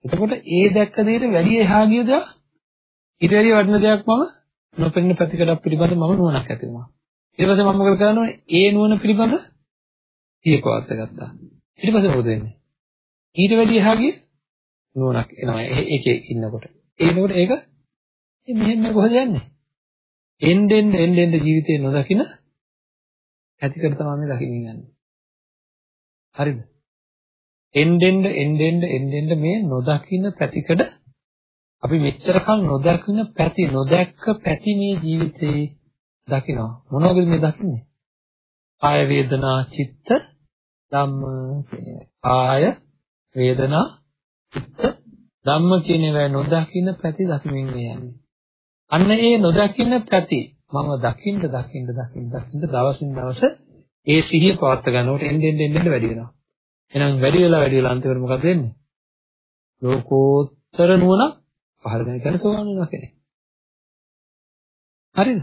එතකොට ඒ දැක්ක දෙයට වැඩි එහා ගිය දා ඊට වැඩි වටින දෙයක් මම නොපෙනෙන පැතිකඩක් පිළිබඳ මම නුවණක් ඇති වුණා. ඊට පස්සේ මම මොකද කරන්නේ? ඒ නුවණ පිළිබඳ සිහිය පවත්ව ගත්තා. ඊට පස්සේ මොකද වෙන්නේ? ඊට වැඩි එහා ගිය නුවණක් එනවා. ඒකේ ඉන්නකොට. ඒනකොට ඒක මෙහෙම කොහොද යන්නේ? එන්නෙන් එන්නෙන් ජීවිතේ නොදකින ඇතිකර තමයි මේ දකින්න යන්නේ. හරිද? එන්නෙන් එන්නෙන් එන්නෙන් මේ නොදකින පැතිකඩ අපි මෙච්චර කල් නොදකින පැති නොදැක්ක පැති මේ ජීවිතේ දකිනවා. මොනවද මේ දකින්නේ? ආය වේදනා චිත්ත ධම්ම කියන ආය වේදනා චිත්ත ධම්ම කියන ඒවා නොදකින්න පැති දකිමින් යන්නේ. අන්න ඒ නොදකින්න පැති මම දකින්න දකින්න දකින්න දකින්න දවසින් දවස ඒ සිහිය පවත් ගන්නකොට එන්න එන්න එන්න වැඩි වෙනවා. එහෙනම් වැඩි වෙලා වැඩි වෙලා අන්තිමට මොකද වෙන්නේ? ලෝකෝත්තර නුවණ පහළ වෙන කෙනා සෝවාන් වෙනවා කියන්නේ. හරිද?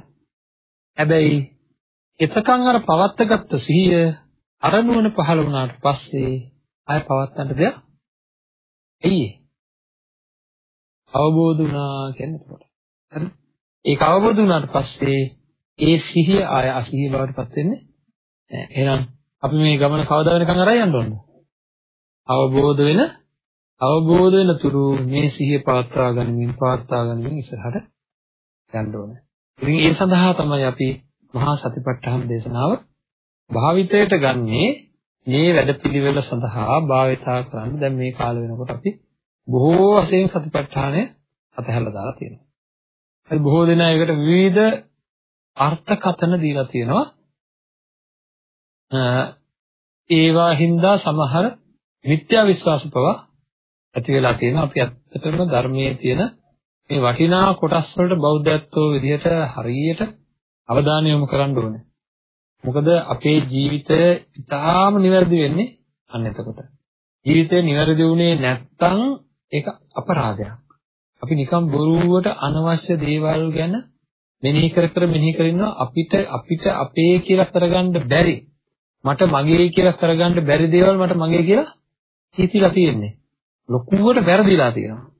හැබැයි එතකන් අර පවත්තගත්තු සිහිය අර නුවණ පහළ වුණාට පස්සේ ආය පවත්තන්න දෙයක් එයි අවබෝධ වුණා කියන්නේ එතකොට. හරි? ඒක අවබෝධ වුණාට පස්සේ ඒ සිහිය ආය අසිහිය බවට පත් වෙන්නේ නැහැ. එහෙනම් අපි මේ ගමන කවදා වෙනකන් අරයි යන්න ඕනද? අවබෝධ වෙන අවබෝධ වෙන තුරු මේ සිහිය පවත්වා ගනිමින් පවත්වා ගනිමින් ඉස්සරහට යන්න ඕනේ. ඉතින් ඒ සඳහා තමයි අපි මහා සතිපට්ඨාන දේශනාව භාවිතයට ගන්නේ මේ වැඩපිළිවෙල සඳහා භාවිතා කරන්න දැන් මේ කාල වෙනකොට අපි බොහෝ වශයෙන් සතිපට්ඨානය අතහැරලා දාලා තියෙනවා. හරි බොහෝ දෙනා ඒකට විවිධ අර්ථකථන දීලා තියෙනවා. ඒවා හින්දා සමහර මිත්‍යා විශ්වාස පවා ඇති වෙලා තියෙනවා. අපි ඇත්තටම ධර්මයේ තියෙන මේ වටිනා කොටස් වලට බෞද්ධත්වෝ විදිහට හරියට අවධානය යොමු කරන්න ඕනේ. මොකද අපේ ජීවිතය ඉතාම නිවැරදි වෙන්නේ අන්න එතකොට. ජීවිතය නිවැරදි වුණේ නැත්නම් ඒක අපරාධයක්. අපි නිකම් බොරුවට අනවශ්‍ය දේවල් ගැන මෙනෙහි කර කර මෙනෙහි කරිනවා අපිට අපිට අපේ කියලා කරගන්න බැරි මට මගේ කියලා කරගන්න බැරි දේවල් මට මගේ කියලා හිතිලා තියෙන්නේ. ලොකුවට වැරදිලා තියෙනවා.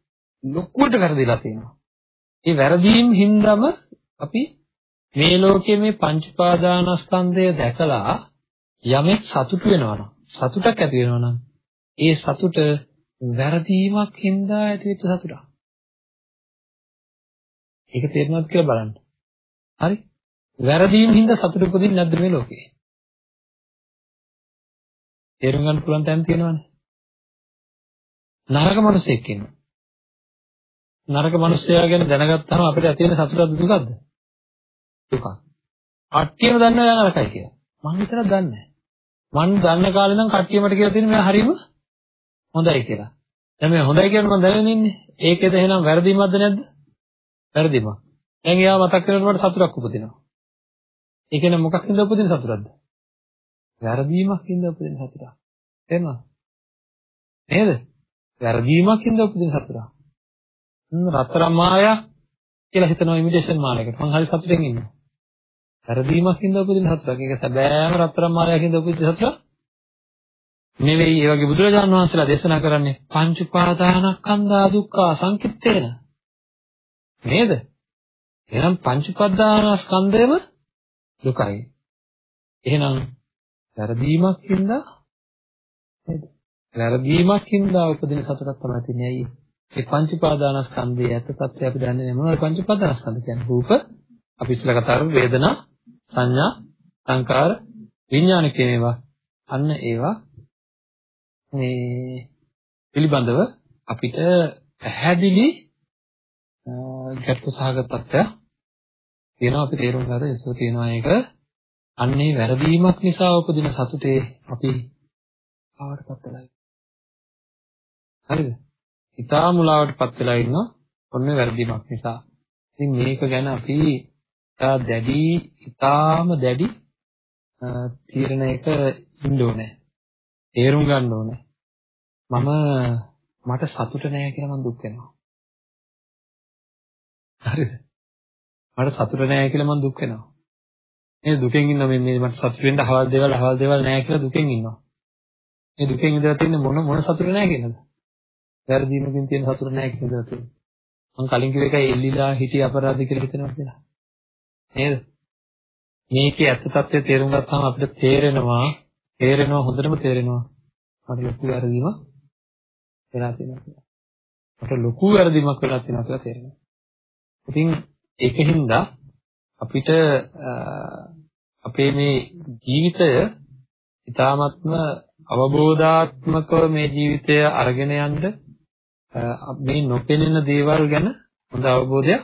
ලොකුවට වැරදිලා තියෙනවා. ඒ වැරදීම් හින්දාම අපි මේ ලෝකයේ මේ පංච පාදානස්කන්ධය දැකලා යමෙක් සතුටු වෙනවා නම් සතුටක් ඇති වෙනවා නම් ඒ සතුට වැරදීමක් හින්දා ඇතිවෙච්ච සතුටක්. ඒක තේරෙනවද කියලා බලන්න. හරි? වැරදීම් හින්දා සතුට උපදින්නේ නැද්ද මේ ලෝකේ? තේරුම් ගන්න පුළුවන් තැන තියෙනවනේ. නරක මිනිසෙක් ඉන්නවා. නරක මිනිසයා ගැන දැනගත්තාම අපිට ඇති වෙන සතුටක් දුකක්ද? දුකක්. කට්ටියම දන්නවා යා නරකයි කියලා. මම විතරක් දන්නේ නැහැ. මම දන්න කාලේ නම් කට්ටියමට කියලා තියෙන මෙයා හරීම හොඳයි කියලා. දැන් මේ හොඳයි කියන මම දැනගෙන ඉන්නේ. ඒකෙද එහෙනම් වැරදීමක්ද නැද්ද? වැරදීමක්. දැන් එයා මතක් කරනකොට සතුටක් උපදිනවා. ඒ කියන්නේ මොකක් හින්දා උපදින සතුටක්ද? වැරදීමක් හින්දා උපදින සතුටක්. තේරුණාද? නේද? වැරදීමක් හින්දා උපදින සතුටක්. රත්තරන් මාලයක් කියලා හිතනවා ඉමිටේෂන් මාලයකට. මං හරි සතුටෙන් ඉන්නවා. වැරදීමක් හින්දා උපදින සතුටක්. ඒක සැබෑම රත්තරන් මාලයක් හින්දා උපදින සතුටක් නෙවෙයි. ඒ වගේ බුදුරජාණන් වහන්සේලා දේශනා කරන්නේ පංච උපාදානස්කන්ධා දුක්ඛ සංකිට්ඨේන. නේද? එහෙනම් පංච උපාදානස්කන්ධයම දුකයි. එහෙනම් වැරදීමක් හින්දා නේද? වැරදීමක් හින්දා උපදින සතුටක් තමයි තියෙන්නේ. ඇයි? ඒ පංච උපාදානස්කන්ධයේ ඇත්ත తත්වය අපි දන්නේ නැහැ. මොනවද පංච උපාදානස්කන්ධ කියන්නේ? රූප, අපි ඉස්සෙල්ලා කතා කරමු වේදනා, සංඥා, සංකාර, විඥාන කියන ඒවා. අන්න ඒවා මේ පිළිබඳව අපිට පැහැදිලි ගැටළු සහගත තත්ත්වයක් තියෙනවා අපි තේරුම් ගන්න ඒක තියෙනවා ඒක අන්නේ වැරදීමක් නිසා උපදින සතුටේ අපි ආවටපත් වෙලා හරිද? ඊටා මුලාවටපත් වෙලා ඉන්නවා ඔන්න වැරදීමක් නිසා. ඉතින් මේක ගැන අපි ඉතා දැඩි ඊටාම දැඩි තීරණයක ඉන්න ඕනේ. තේරුම් ගන්න ඕනේ. මම මට සතුට නැහැ කියලා මම දුක් වෙනවා. හරිද? මට සතුට නැහැ කියලා මම දුක් වෙනවා. මේ දුකෙන් ඉන්න මේ මේ මට සතුට වෙන්න අවල් දේවල් අවල් දේවල් නැහැ කියලා දුකෙන් ඉන්නවා. මේ දුකෙන් ඉඳලා තියෙන මොන මොන සතුට නැහැ කියලාද? වැරදීමකින් තියෙන සතුට නැහැ කියලා තියෙනවා. මම කලින් කිව්ව එකයි එල්ලිලා හිටිය අපරාධ කියලා හිතනවා කියලා. නේද? මේකේ ඇත්ත తත්වය තේරුම් ගත්තාම අපිට තේරෙනවා තේරෙනවා හොඳටම තේරෙනවා. මට ලොකු වැරදීමක් වෙලා තියෙනවා කියලා. මට ලොකු වැරදීමක් වෙලා තියෙනවා කියලා තේරෙනවා. ඉතින් ඒකින්ද අපිට අපේ මේ ජීවිතය ඊ타ත්ම අවබෝධාත්මකව මේ ජීවිතය අරගෙන යන්න මේ නොපෙනෙන දේවල් ගැන හොඳ අවබෝධයක්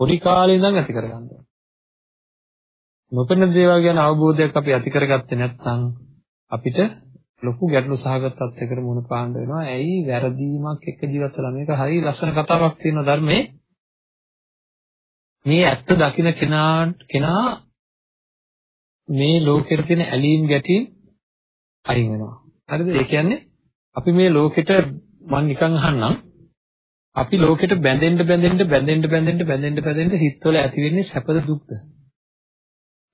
පොඩි කාලේ ඉඳන් ඇති කරගන්න ඕනේ. නොපෙනෙන දේවල් ගැන අවබෝධයක් අපි ඇති කරගත්තේ නැත්නම් අපිට ලොකු ගැටලු සහගත තත්යකට මුහුණ පාන්න වෙනවා. ඇයි වැරදීමක් එක්ක ජීවත් වෙලා මේක හරිය ලස්සන කතාවක් තියෙන ධර්මයේ මේ ඇත්ත දකින කෙනා කෙනා මේ ලෝකෙට තියෙන ඇලීම් ගැටීම් අයින් වෙනවා. හරිද? ඒ කියන්නේ අපි මේ ලෝකෙට මම නිකන් අහන්නම් අපි ලෝකෙට බැඳෙන්න බැඳෙන්න බැඳෙන්න බැඳෙන්න බැඳෙන්න බැඳෙන්න හිතවල ඇති වෙන්නේ සැපද දුක්ද?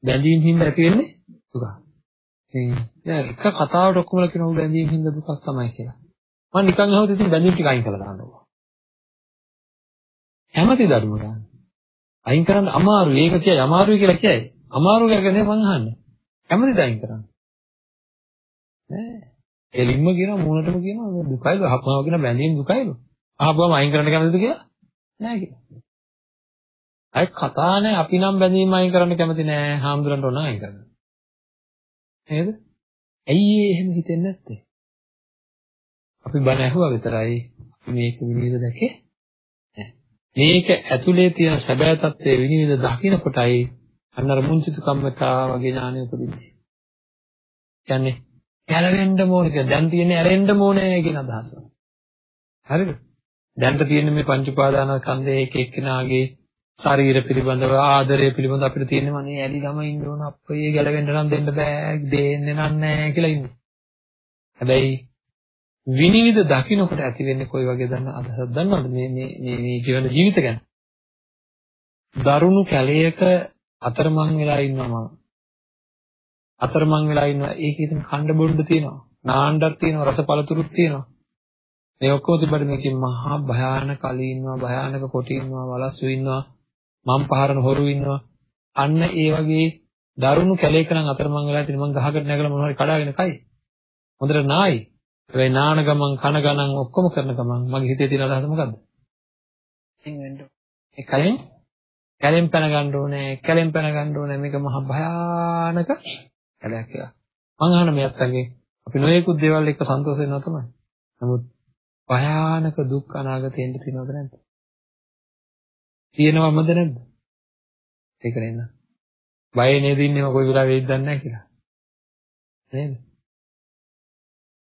බැඳීම් හින්දා ඇති වෙන්නේ දුක. ඒ එක කතාවට ඔක්කොම කියනවා බැඳීම් හින්දා දුකක් තමයි කියලා. මම නිකන් අහුවද ඉතින් බැඳීම් ටික අයින් කරලා දාන්නවා. කැමතිද අරුම ගන්න? අයින් කරන්න අමාරුයි. ඒක කියයි අමාරුයි කියලා කියයි. අමාරු කරගෙන මං අහන්නේ. කැමතිද අයින් කරන්න? නෑ. එලින්ම කියනවා මූණටම කියනවා දුකයිද අහපුවා කියන බැඳීම් දුකයිද? අහපුවාම අයින් කරන්න කැමතිද කියලා? නෑ කියලා. අය කතා නෑ අපි නම් බැඳීම් අයින් කරන්න කැමති නෑ. හාමුදුරන්ට ඕන අයින් කරන්න. නේද? ඇයි එහෙම හිතෙන්නේ නැත්තේ? අපි බණ ඇහුවා විතරයි මේක විනිවිද දැකේ මේක ඇතුලේ තියෙන සැබෑ తත්වයේ විනිවිද දකින්නකොටයි අන්න අර මුංචිත කම්මතා වගේ ඥානය උපදින්නේ. කියන්නේ ගැලවෙන්න ඕනේ කියලා. දැන් තියෙන්නේ ඇරෙන්න ඕනේ කියන අදහස. හරිද? දැන්ට තියෙන මේ පංච උපාදානස්කන්ධයේ එක එක්කෙනාගේ ශරීර පිළිබඳව ආදරය පිළිබඳව අපිට තියෙනවා. නේ ඇලි ගම ඉන්න ඕන. අපේ ගැලවෙන්න නම් දෙන්න බෑ. දෙන්නේ නැහැ කියලා ඉන්නේ. හැබැයි විනිවිද දකින්නකොට ඇති වෙන්නේ කොයි වගේ දන්න අදහසක් දන්නවද? මේ මේ මේ මේ ජීවන ජීවිත ගැන. දරුණු කැලයක අතරමං වෙලා ඉන්නවා මම. අතරමං වෙලා ඉන්නවා ඒක ඉතින් කණ්ඩ බොණ්ඩ තියෙනවා. නාණ්ඩක් තියෙනවා රස පළතුරුත් තියෙනවා. මේ ඔක්කොම තිබ්බට මේකේ මහා භයානක කලි ඉන්නවා භයානක කොටි ඉන්නවා වලස්සු ඉන්නවා මම් පහරන හොරු ඉන්නවා. අන්න ඒ වගේ දරුණු කැලේක නම් අතරමං වෙලා ඉතින් මං ගහකට නැගලා මොනවා හරි කඩාගෙන කයි. හොඳට නායි. හැබැයි නාන ගමන් කන ගණන් ඔක්කොම කරන ගමන් මගේ හිතේ තියෙන අදහස මොකද්ද? ඉතින් වෙන්න. ඒ කලින්? කැලෙන් පැන ගන්න ඕනේ, කැලෙන් පැන ගන්න ඕනේ. මේක මහ භයානක කැලයක් කියලා. මං අහන මේ අත්තගේ අපි නොයෙකුත් දේවල් එක්ක සන්තෝෂ වෙනවා තමයි. නමුත් භයානක දුක් අනාගතේ එන්න තියෙනවද නැද්ද? තියෙනවමද නැද්ද? ඒක නේද? බය නේද ඉන්නේ කොයි වෙලාවෙ වෙයිද දන්නේ නැහැ කියලා. නේද?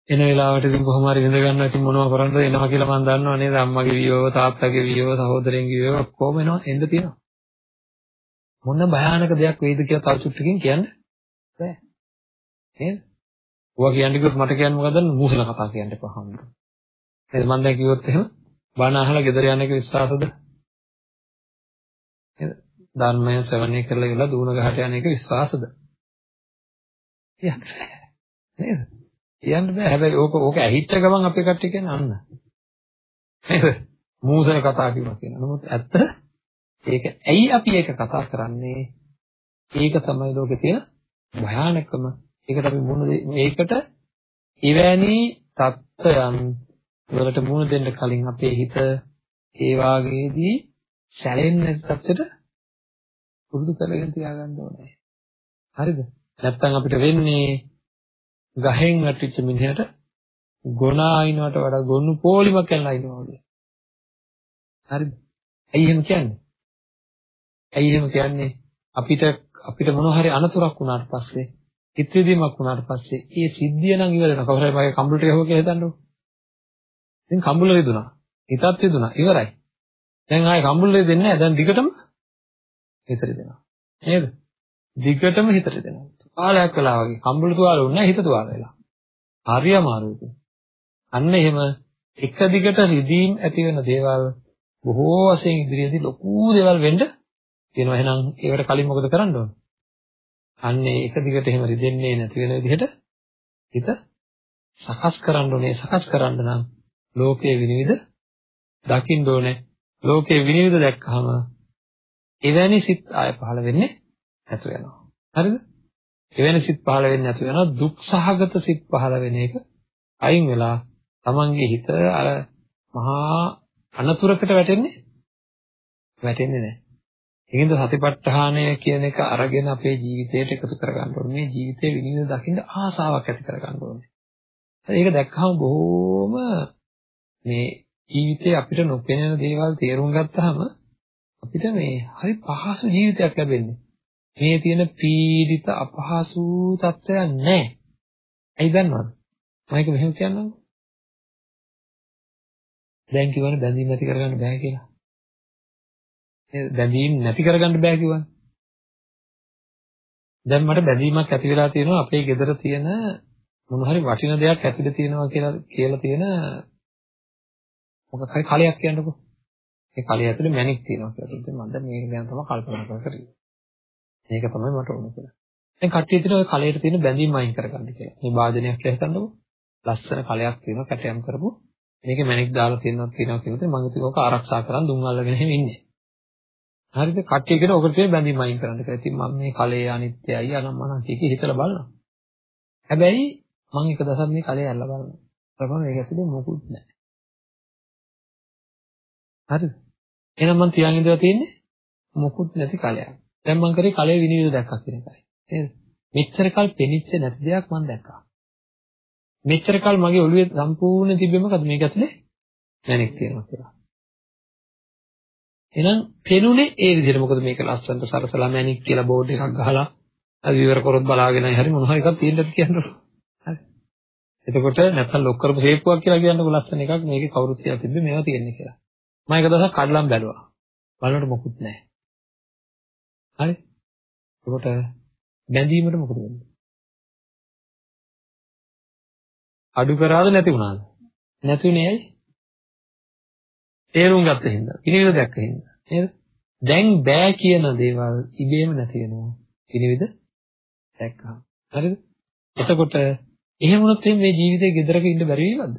එන වෙලාවට ඉතින් කොහොම හරි විඳ ගන්නවා ඉතින් මොනව කරන්නද එනවා කියලා මම දන්නවා නේද අම්මගේ වියෝව තාත්තගේ වියෝව සහෝදරයන්ගේ වියෝව ඔක්කොම එනවා එන්න තියෙනවා මොන භයානක දෙයක් වෙයිද කියලා තව චුට්ටකින් කියන්න බෑ නේද ඔවා කියන්න කිව්වොත් මට කියන්න මොකද මූසල කතා කියන්න එපා හම්බුනේ. නේද මම දැන් කිව්වොත් එහෙම බණ අහලා ගෙදර යන එක විශ්වාසද? නේද? ධර්මය ශ්‍රවණය කරලා ඉවරලා දුණ ගහට යන එක විශ්වාසද? කියන්නේ නේද? කියන්න බෑ. හැබැයි ඕක ඕක ඇහිච්ච ගමන් අපේ කට්ටිය කියන්නේ අන්න. නේද? මූසල කතා කිව්වා කියන. නමුත් ඇත්ත ඒක ඇයි අපි ඒක කතා කරන්නේ? ඒක තමයි ලෝකේ තියෙන භයානකම ඒකට අපි මුහුණ මේකට එවැනි தත්ත්වයන් වලට මුහුණ දෙන්න කලින් අපේ හිත ඒ වාගේදී සැලෙන්නේ තත්ත්වෙට පුරුදු කරගෙන තියාගන්න ඕනේ. හරිද? නැත්තම් අපිට වෙන්නේ ගහෙන් වැටිච්ච මිනිහට ගොනා අයින්වට වඩා ගොනු පොලිමක් කනලා අයින්නවා වගේ. හරිද? ඇයි එහෙම කියන්නේ? ඇයි එහෙම කියන්නේ? අපිට අපිට මොන හරි අනතුරක් වුණාට පස්සේ හිතවිදීමක් වුණාට පස්සේ ඒ සිද්ධිය නම් ඉවර වෙනවා. කවුරු හරි මගේ කම්බුල ටික හොව කියලා හිතන්නකෝ. ඉතින් කම්බුල රිදුනා. හිතත් රිදුනා. ඉවරයි. දැන් ආයේ කම්බුල දෙන්නේ නැහැ. දැන් දිගටම හිත රිදෙනවා. නේද? දිගටම හිත රිදෙනවා. තුවාලයක් වෙලා වගේ. කම්බුල තුවාල වුණා හිත තුවාල වෙලා. හරි අමාරුයි. අන්න එහෙම එක දිගට රිදීම් ඇති වෙන දේවල් බොහෝ වශයෙන් ඉදිරියේදී ලොකු දේවල් වෙන්න තියෙනවා. එහෙනම් ඒවට කලින් මොකද කරන්න ඕන? අන්නේ එක දිගට එහෙම රිදෙන්නේ නැති වෙන විදිහට හිත සකස් කරන්න ඕනේ. සකස් කරන්න නම් ලෝකයේ විනිවිද දකින්න ඕනේ. ලෝකයේ විනිවිද දැක්කහම එවැනි සිත් ආය පහළ වෙන්නේ නැතු වෙනවා. හරිද? එවැනි සිත් පහළ වෙන්නේ නැතු වෙනවා. දුක් සහගත සිත් පහළ වෙන එක අයින් වෙලා තමන්ගේ හිත අර මහා අනතුරකට වැටෙන්නේ වැටෙන්නේ නැහැ. ඒකෙන්ද සතිපට්ඨානය කියන එක අරගෙන අපේ ජීවිතයට එකතු කරගන්න ඕනේ. මේ ජීවිතේ විනිවිද දකින්න ආසාවක් ඇති කරගන්න ඕනේ. ඒක දැක්කම බොහොම මේ ජීවිතේ අපිට නොපෙනෙන දේවල් තේරුම් ගත්තාම අපිට මේ හරි පහසු ජීවිතයක් ලැබෙන්නේ. මේ තියෙන පීඩිත අපහසු තත්ත්වයක් නැහැ. ඇයි දන්නවද? මම ඒක මෙහෙම කියන්නම්. දැන් කියවනේ බැඳීම් නැති කරගන්න බෑ කියලා. බැඳීම් නැති කරගන්න බෑ කිව්වනේ. දැන් මට බැඳීමක් ඇති වෙලා තියෙනවා අපේ ගෙදර තියෙන මොන හරි වටින දෙයක් ඇතුලේ තියෙනවා කියලා කියලා තියෙන මොකක් හරි කලයක් කියන්නකෝ. ඒ කලය ඇතුලේ මැණික් තියෙනවා කියලා. ඉතින් මම දැන් මේක ගැන තමයි කල්පනා කර කර ඉන්නේ. මේක තමයි මට ඕන කියලා. දැන් කට්ටිය තියෙන ඔය කලයට තියෙන බැඳීම් අයින් කරගන්න කියලා. මේ වාදනයක් කියලා හිතන්නකෝ. ලස්සන කලයක් තියෙනවා කැටයම් කරපු. මේකේ මැණික් දාලා තියෙනවා තියෙනවා කියනකොට මම ඉතින් ඕක ආරක්ෂා කරන් දුම් අල්ලගෙන එහෙම ඉන්නේ. හරිද? කට්ටිය කියන ඔකට තියෙන බැඳීම් අයින් කරන්න කියලා. ඉතින් මම මේ කලයේ අනිත්‍යයි අනම්මනම් කීකී හිතලා බලනවා. හැබැයි මම එක දවසක් මේ කලයේ ඇල්ල බලනවා. බලපුවම මේක ඇතුලේ මොකුත් නැහැ. හරිද? එහෙනම් මම තියන් ඉඳලා තියෙන්නේ මොකුත් නැති කලයක්. දැන් මම කරේ කලයේ විනිවිද දැක්කා කියන එකයි. නේද? මෙච්චර කල් පෙනිච්ච නැති දෙයක් මම දැක්කා. මෙච්චර කල් මගේ ඔළුවේ සම්පූර්ණ තිබ්බේ මොකද මේක ඇතුලේ මැණික් තියෙනවා කියලා. එහෙනම් පෙනුනේ ඒ විදිහට මොකද මේක ලස්සනට සරසලා මැණික් කියලා බෝඩ් එකක් ගහලා අර විවර කරොත් බලාගෙනයි හරි මොනවා එකක් තියෙන්නද කියන්නකො. හරි. එතකොට නැත්තම් ලොක් කරපු හේපුවක් කියලා කියන්නකො ලස්සන එකක් මේකේ කවුරුත් කියලා තිබ්බේ මේවා තියෙන්නේ කියලා. මම එක දවසක් කඩලම් බැලුවා. බලනකොට මොකුත් නැහැ. හරි. එතකොට බැඳීමට මොකද වෙන්නේ? අඩු කරාද නැති වුණාද? නැතුනේ ඇයි? තේරුම් ගත්ත හින්දා. පිළිවිද දැක්ක හින්දා. නේද? දැන් බෑ කියන දේවල් ඉබේම නැති වෙනවා. පිළිවිද දැක්කම. හරිද? එතකොට එහෙම වුණොත් මේ ජීවිතේ gedaraක ඉන්න බැරි වෙයිවද?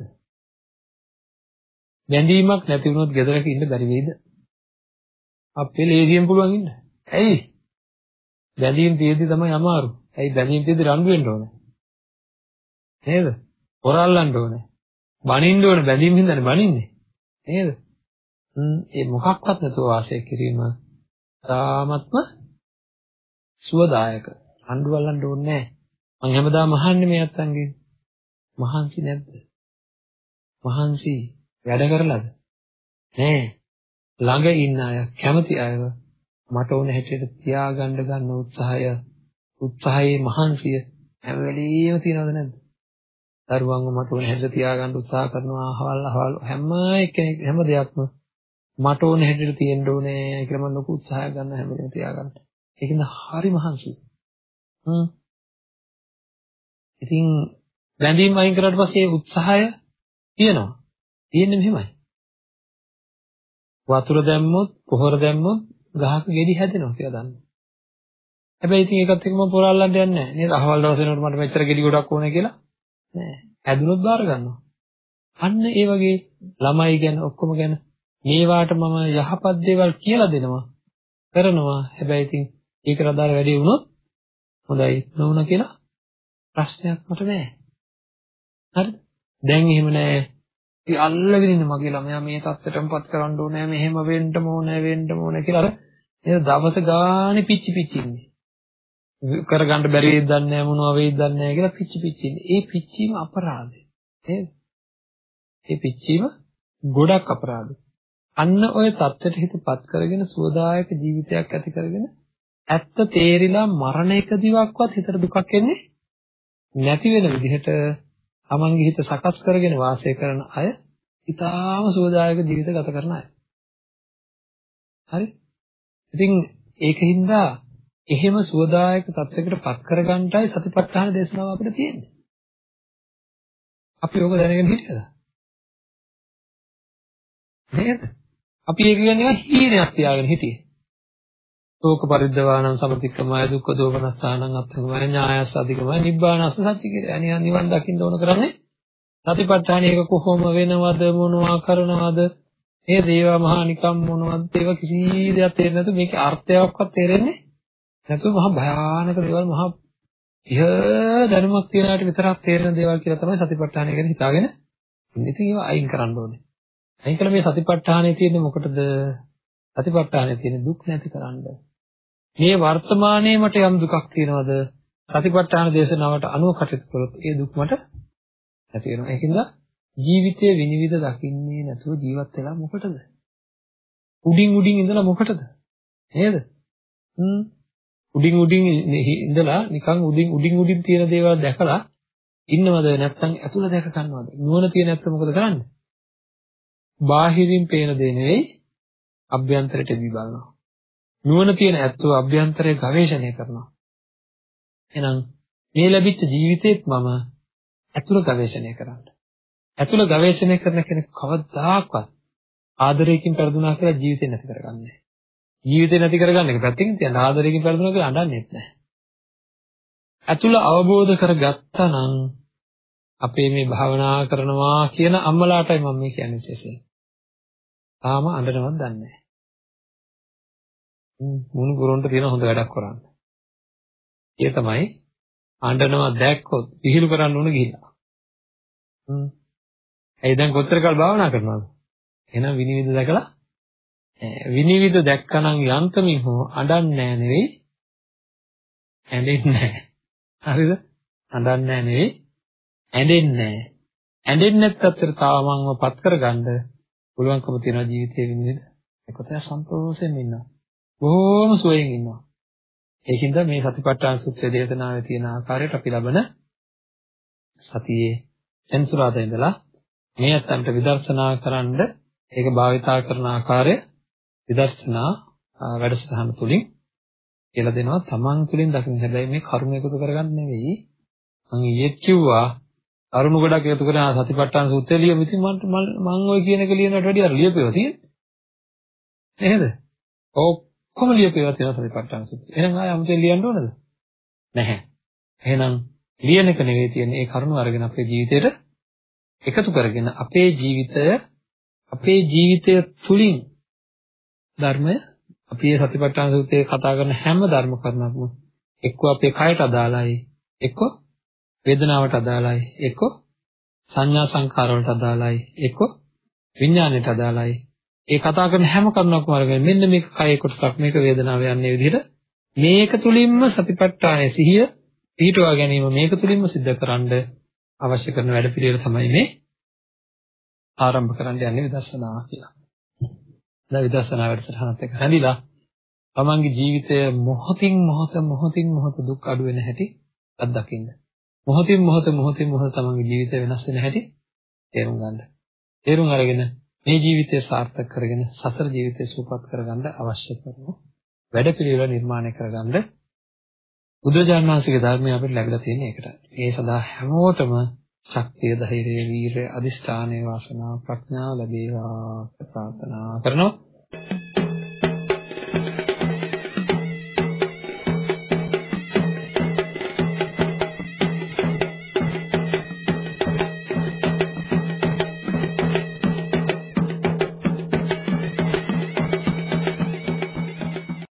බැඳීමක් නැති වුණොත් gedaraක ඉන්න බැරි වෙයිද? අපේ ලේසියෙන් පුළුවන් ඉන්න. ඇයි? බැඳීම් තියෙද්දි තමයි අමාරු. ඇයි බැඳීම් තියෙද්දි රණ්ඩු වෙන්න ඕනේ. නේද? හොරල්ලන්න ඕනේ. බනින්න ඕනේ බැඳීම් හින්දානේ බනින්නේ. නේද? ඒ මොකක්වත් නැතුව වාසය කිරීම තාමත්ම සුවදායක. රණ්ඩු වල්ලන්න ඕනේ නැහැ. මම හැමදාම අහන්නේ මේ අත්තන්ගේ මහන්සි නැද්ද? මහන්සි වැඩ කරලාද? නෑ. ළඟ ඉන්න අය කැමති අයව මට ඕන හැටියට තියාගන්න ගන්න උත්සාහය උත්සාහයේ මහන්සිය හැම වෙලෙම තියනවද නැද්ද? දරුවන්ව මට ඕන හැටියට තියාගන්න උත්සාහ කරනවා අහවල් අහවල් හැම එකෙනෙක් හැම දෙයක්ම මට ඕන හැටියට තියෙන්න ඕනේ කියලා මම ලොකු උත්සාහයක් ගන්න හැම වෙලෙම තියාගන්න. ඒකින්ද හරි මහන්සි. හ්ම්. ඉතින් බැඳීම් අයින් කරාට පස්සේ උත්සාහය තියෙනවා. තියෙන්නේ මෙහෙමයි. වතුර දැම්මොත්, පොහොර දැම්මොත් ගහක ගෙඩි හැදෙනවා කියලා දන්නවා. හැබැයි ඉතින් ඒකත් එක්කම පොරල්ලන්න යන්නේ නැහැ. නේද? අහවල් දවස් වෙනකොට මට මෙච්චර ගෙඩි ගොඩක් ඕනේ කියලා. නෑ. හැදුනොත් බාර ගන්නවා. අන්න ඒ වගේ ළමයි ගැන ඔක්කොම ගැන මේවාට මම යහපත් දේවල් කියලා දෙනවා. කරනවා. හැබැයි ඉතින් ඒකට අදාළ වැඩේ වුණොත් හොඳයි නොවුන කියලා ප්‍රශ්නයක් මට නෑ. හරිද? දැන් එහෙම නෑ. ඉතින් අල්ලගෙන ඉන්න මගේ ළමයා මේ තත්ත්වයටමපත් කරන්න ඕනේ මෙහෙම වෙන්න ඕනේ වෙන්න ඕනේ කියලා අර නේද දවස ගානේ පිච්චි පිච්චි ඉන්නේ. කරගන්න බැරි වෙයිද දන්නේ නැහැ මොනවා වෙයිද දන්නේ නැහැ කියලා පිච්චි පිච්චි ඉන්නේ. ඒ පිච්චීම අපරාධය. නේද? ඒ පිච්චීම ගොඩක් අපරාධයි. අන්න ඔය தත්ත්වයට හිතපත් කරගෙන සුවදායක ජීවිතයක් ඇති කරගෙන ඇත්ත තේරිලා මරණයකදීවක්වත් හිතට දුකක් එන්නේ නැති වෙන විදිහට තමන්ගේ හිත සකස් කරගෙන වාසය කරන අය ඊටාම සුවදායක ජීවිත ගත කරන අය. හරි? ඉතින් ඒකින්ද එහෙම සුවදායක තත්යකට පත් කරගන්නටයි සතිපට්ඨාන දේශනාව අපිට තියෙන්නේ. අපි ඕක දැනගෙන හිටියද? නේද? අපි ඒක කියන්නේ හීනයක් තියාගෙන හිටියේ. ශෝක පරිද්දවාණං සමතික්කමය දුක්ඛ දෝමනස්සානං අත්ථමය ඥායස් අධිකමය නිබ්බානස්ස සත්‍ය කියලා. අනිවා නිවන් දකින්න ඕන කරන්නේ සතිපට්ඨාන එක කොහොම වෙනවද මොනවා කරනවද මේ දේවා මහා නිකම් මොනවද ඒව කිසි දෙයක් තේරෙන්නේ නැතු මේකේ අර්ථයක්වත් තේරෙන්නේ නැතුව මහා භයානක දේවල් මහා ඉහ දැනුමක් තියනාට විතරක් තේරෙන දේවල් කියලා තමයි සතිපට්ඨානය ගැන හිතාගෙන ඉන්නේ. ඉතින් ඒවා අයින් කරන්න ඕනේ. අයින් කළ මේ සතිපට්ඨානයේ තියෙන්නේ මොකටද? සතිපට්ඨානයේ තියෙන දුක් නැති කරන්න. මේ වර්තමානයේ මට යම් දුකක් තියෙනවද? සතිපට්ඨාන දේශනාවට අනුව කටයුතු කරොත් ඒ දුක් මට නැති වෙනවා. ඒකින්ද ජීවිතයේ විනිවිද දකින්නේ නැතුව ජීවත් වෙලා මොකටද? උඩින් උඩින් ඉඳලා මොකටද? නේද? හ්ම් උඩින් උඩින් ඉඳලා නිකන් උඩින් උඩින් උඩින් තියෙන දේවල් දැකලා ඉන්නවද නැත්නම් ඇතුළ දැක ගන්නවද? නුවණ තියෙන ඇත්ත මොකද කරන්නේ? බාහිරින් පේන දේ නෙවෙයි අභ්‍යන්තරයට දී බලනවා. නුවණ තියෙන ඇත්තව අභ්‍යන්තරයේ ගවේෂණය කරනවා. එහෙනම් මේ ලැබිච්ච ජීවිතේත් මම ඇතුළ ගවේෂණය කරන්න. ඇතුළ ගවේෂණය කරන කෙනෙක් කවදාකවත් ආදරයකින් පෙරදුනා කියලා ජීවිතේ නැති කරගන්නේ නැහැ. ජීවිතේ නැති කරගන්න එක පැත්තකින් තියන ආදරයකින් පෙරදුනා කියලා අඬන්නේත් නැහැ. ඇතුළ අවබෝධ කරගත්තා නම් අපේ මේ භාවනා කරනවා කියන අම්මලාටයි මම මේ කියන්නේ විශේෂයෙන්. තාම අඬනවත් දන්නේ නැහැ. මුණු ගුරුන්ට තියෙන හොඳ වැඩක් කරන්න. ඒ තමයි අඬනවා දැක්කොත් විහිළු කරන්න ඕන ගිහිල්ලා. හ්ම්. ඇයි දැන් කොච්චර කාල භාවනා කරනවද? එහෙනම් විනිවිද දැකලා විනිවිද දැක්කනම් යන්තමින් හෝ අඬන්නේ නැහැ නෙවෙයි ඇඬෙන්නේ නැහැ. හරිද? අඬන්නේ නැහැ නෙවෙයි ඇඬෙන්නේ නැහැ. ඇඬෙන්නේ නැත්නම් තාමන්ව පත් කරගන්න පුළුවන්කම තියෙන ජීවිතයේ විනිවිද ඒකත් සන්තෝෂයෙන් ඉන්නවා. බොහොම සුවයෙන් ඉන්නවා. ඒකින්ද මේ සතිපට්ඨාන සූත්‍රයේ දේශනාවේ තියෙන ආකාරයට අපි ලබන සතියේ සෙන්සුරාදා ඉඳලා මේ අතන්ට විදර්ශනා කරන්ඩ ඒක භාවිතා කරන ආකාරය විදර්ශනා වැඩසටහන තුලින් කියලා දෙනවා තමන් තුලින් දකින්න හැබැයි මේ කරුණ එකතු කරගන්න නෙවෙයි මම ඊයේත් කිව්වා අරුණු ගොඩක් එකතු කරන සතිපට්ඨාන සූත්‍රය ලියමු ඉතින් මම මම ඔය කියන එක ලියනට වැඩිය අර ලියපේවා තියෙන්නේ. නේද? ඔක්කොම ලියපේවා තියෙන සතිපට්ඨාන සූත්‍රය. එහෙනම් ආය අමුතෙන් ලියන්න ඕනද? නැහැ. එහෙනම් ලියන එක නෙවෙයි තියෙන්නේ ඒ කරුණ අරගෙන අපේ ජීවිතේට එකතු කරගෙන අපේ ජීවිතය අපේ ජීවිතය තුලින් ධර්මය අපි මේ සතිපට්ඨාන සූත්‍රයේ කතා කරන හැම ධර්ම කරුණක්ම එක්ක අපේ කයට අදාළයි එක්ක වේදනාවට අදාළයි එක සංඥා සංකාරවලට අදාළයි එක විඥාණයට අදාළයි ඒ කතා කරන හැම කරුණක්ම අරගෙන මෙන්න මේක කයේ කොටසක් මේක වේදනාව යන්නේ විදිහට මේක තුලින්ම සතිපට්ඨානය සිහිය පිහිටුවා ගැනීම මේක තුලින්ම සිද්ධ කරන්න අවශ්‍ය කරන වැඩ පිළිවෙල තමයි මේ ආරම්භ කරන්න යන්නේ විදර්ශනාව කියලා. දැන් විදර්ශනා වැඩසටහනත් එක්ක හැඳිලා තමන්ගේ ජීවිතය මොහොතින් මොහොත මොහොතින් මොහොත දුක් අඩු වෙන හැටි අත්දකින්න. මොහොතින් මොහොත මොහොතින් මොහොත තමන්ගේ ජීවිතය වෙනස් වෙන හැටි තේරුම් ගන්න. තේරුම් අරගෙන මේ ජීවිතය සාර්ථක කරගෙන සසර ජීවිතය සූපපත් කරගන්න අවශ්‍ය කරන වැඩ පිළිවෙල නිර්මාණය කරගන්න බුදුරජාණන් වහන්සේගේ ධර්මය අපිට ලැබිලා තියෙන එකට. ඒ සඳහා හැමෝටම ශක්තිය ධෛර්යය වීරය අදිෂ්ඨානය වාසනාව ප්‍රඥාව ලැබේවා ප්‍රාර්ථනා කරනවා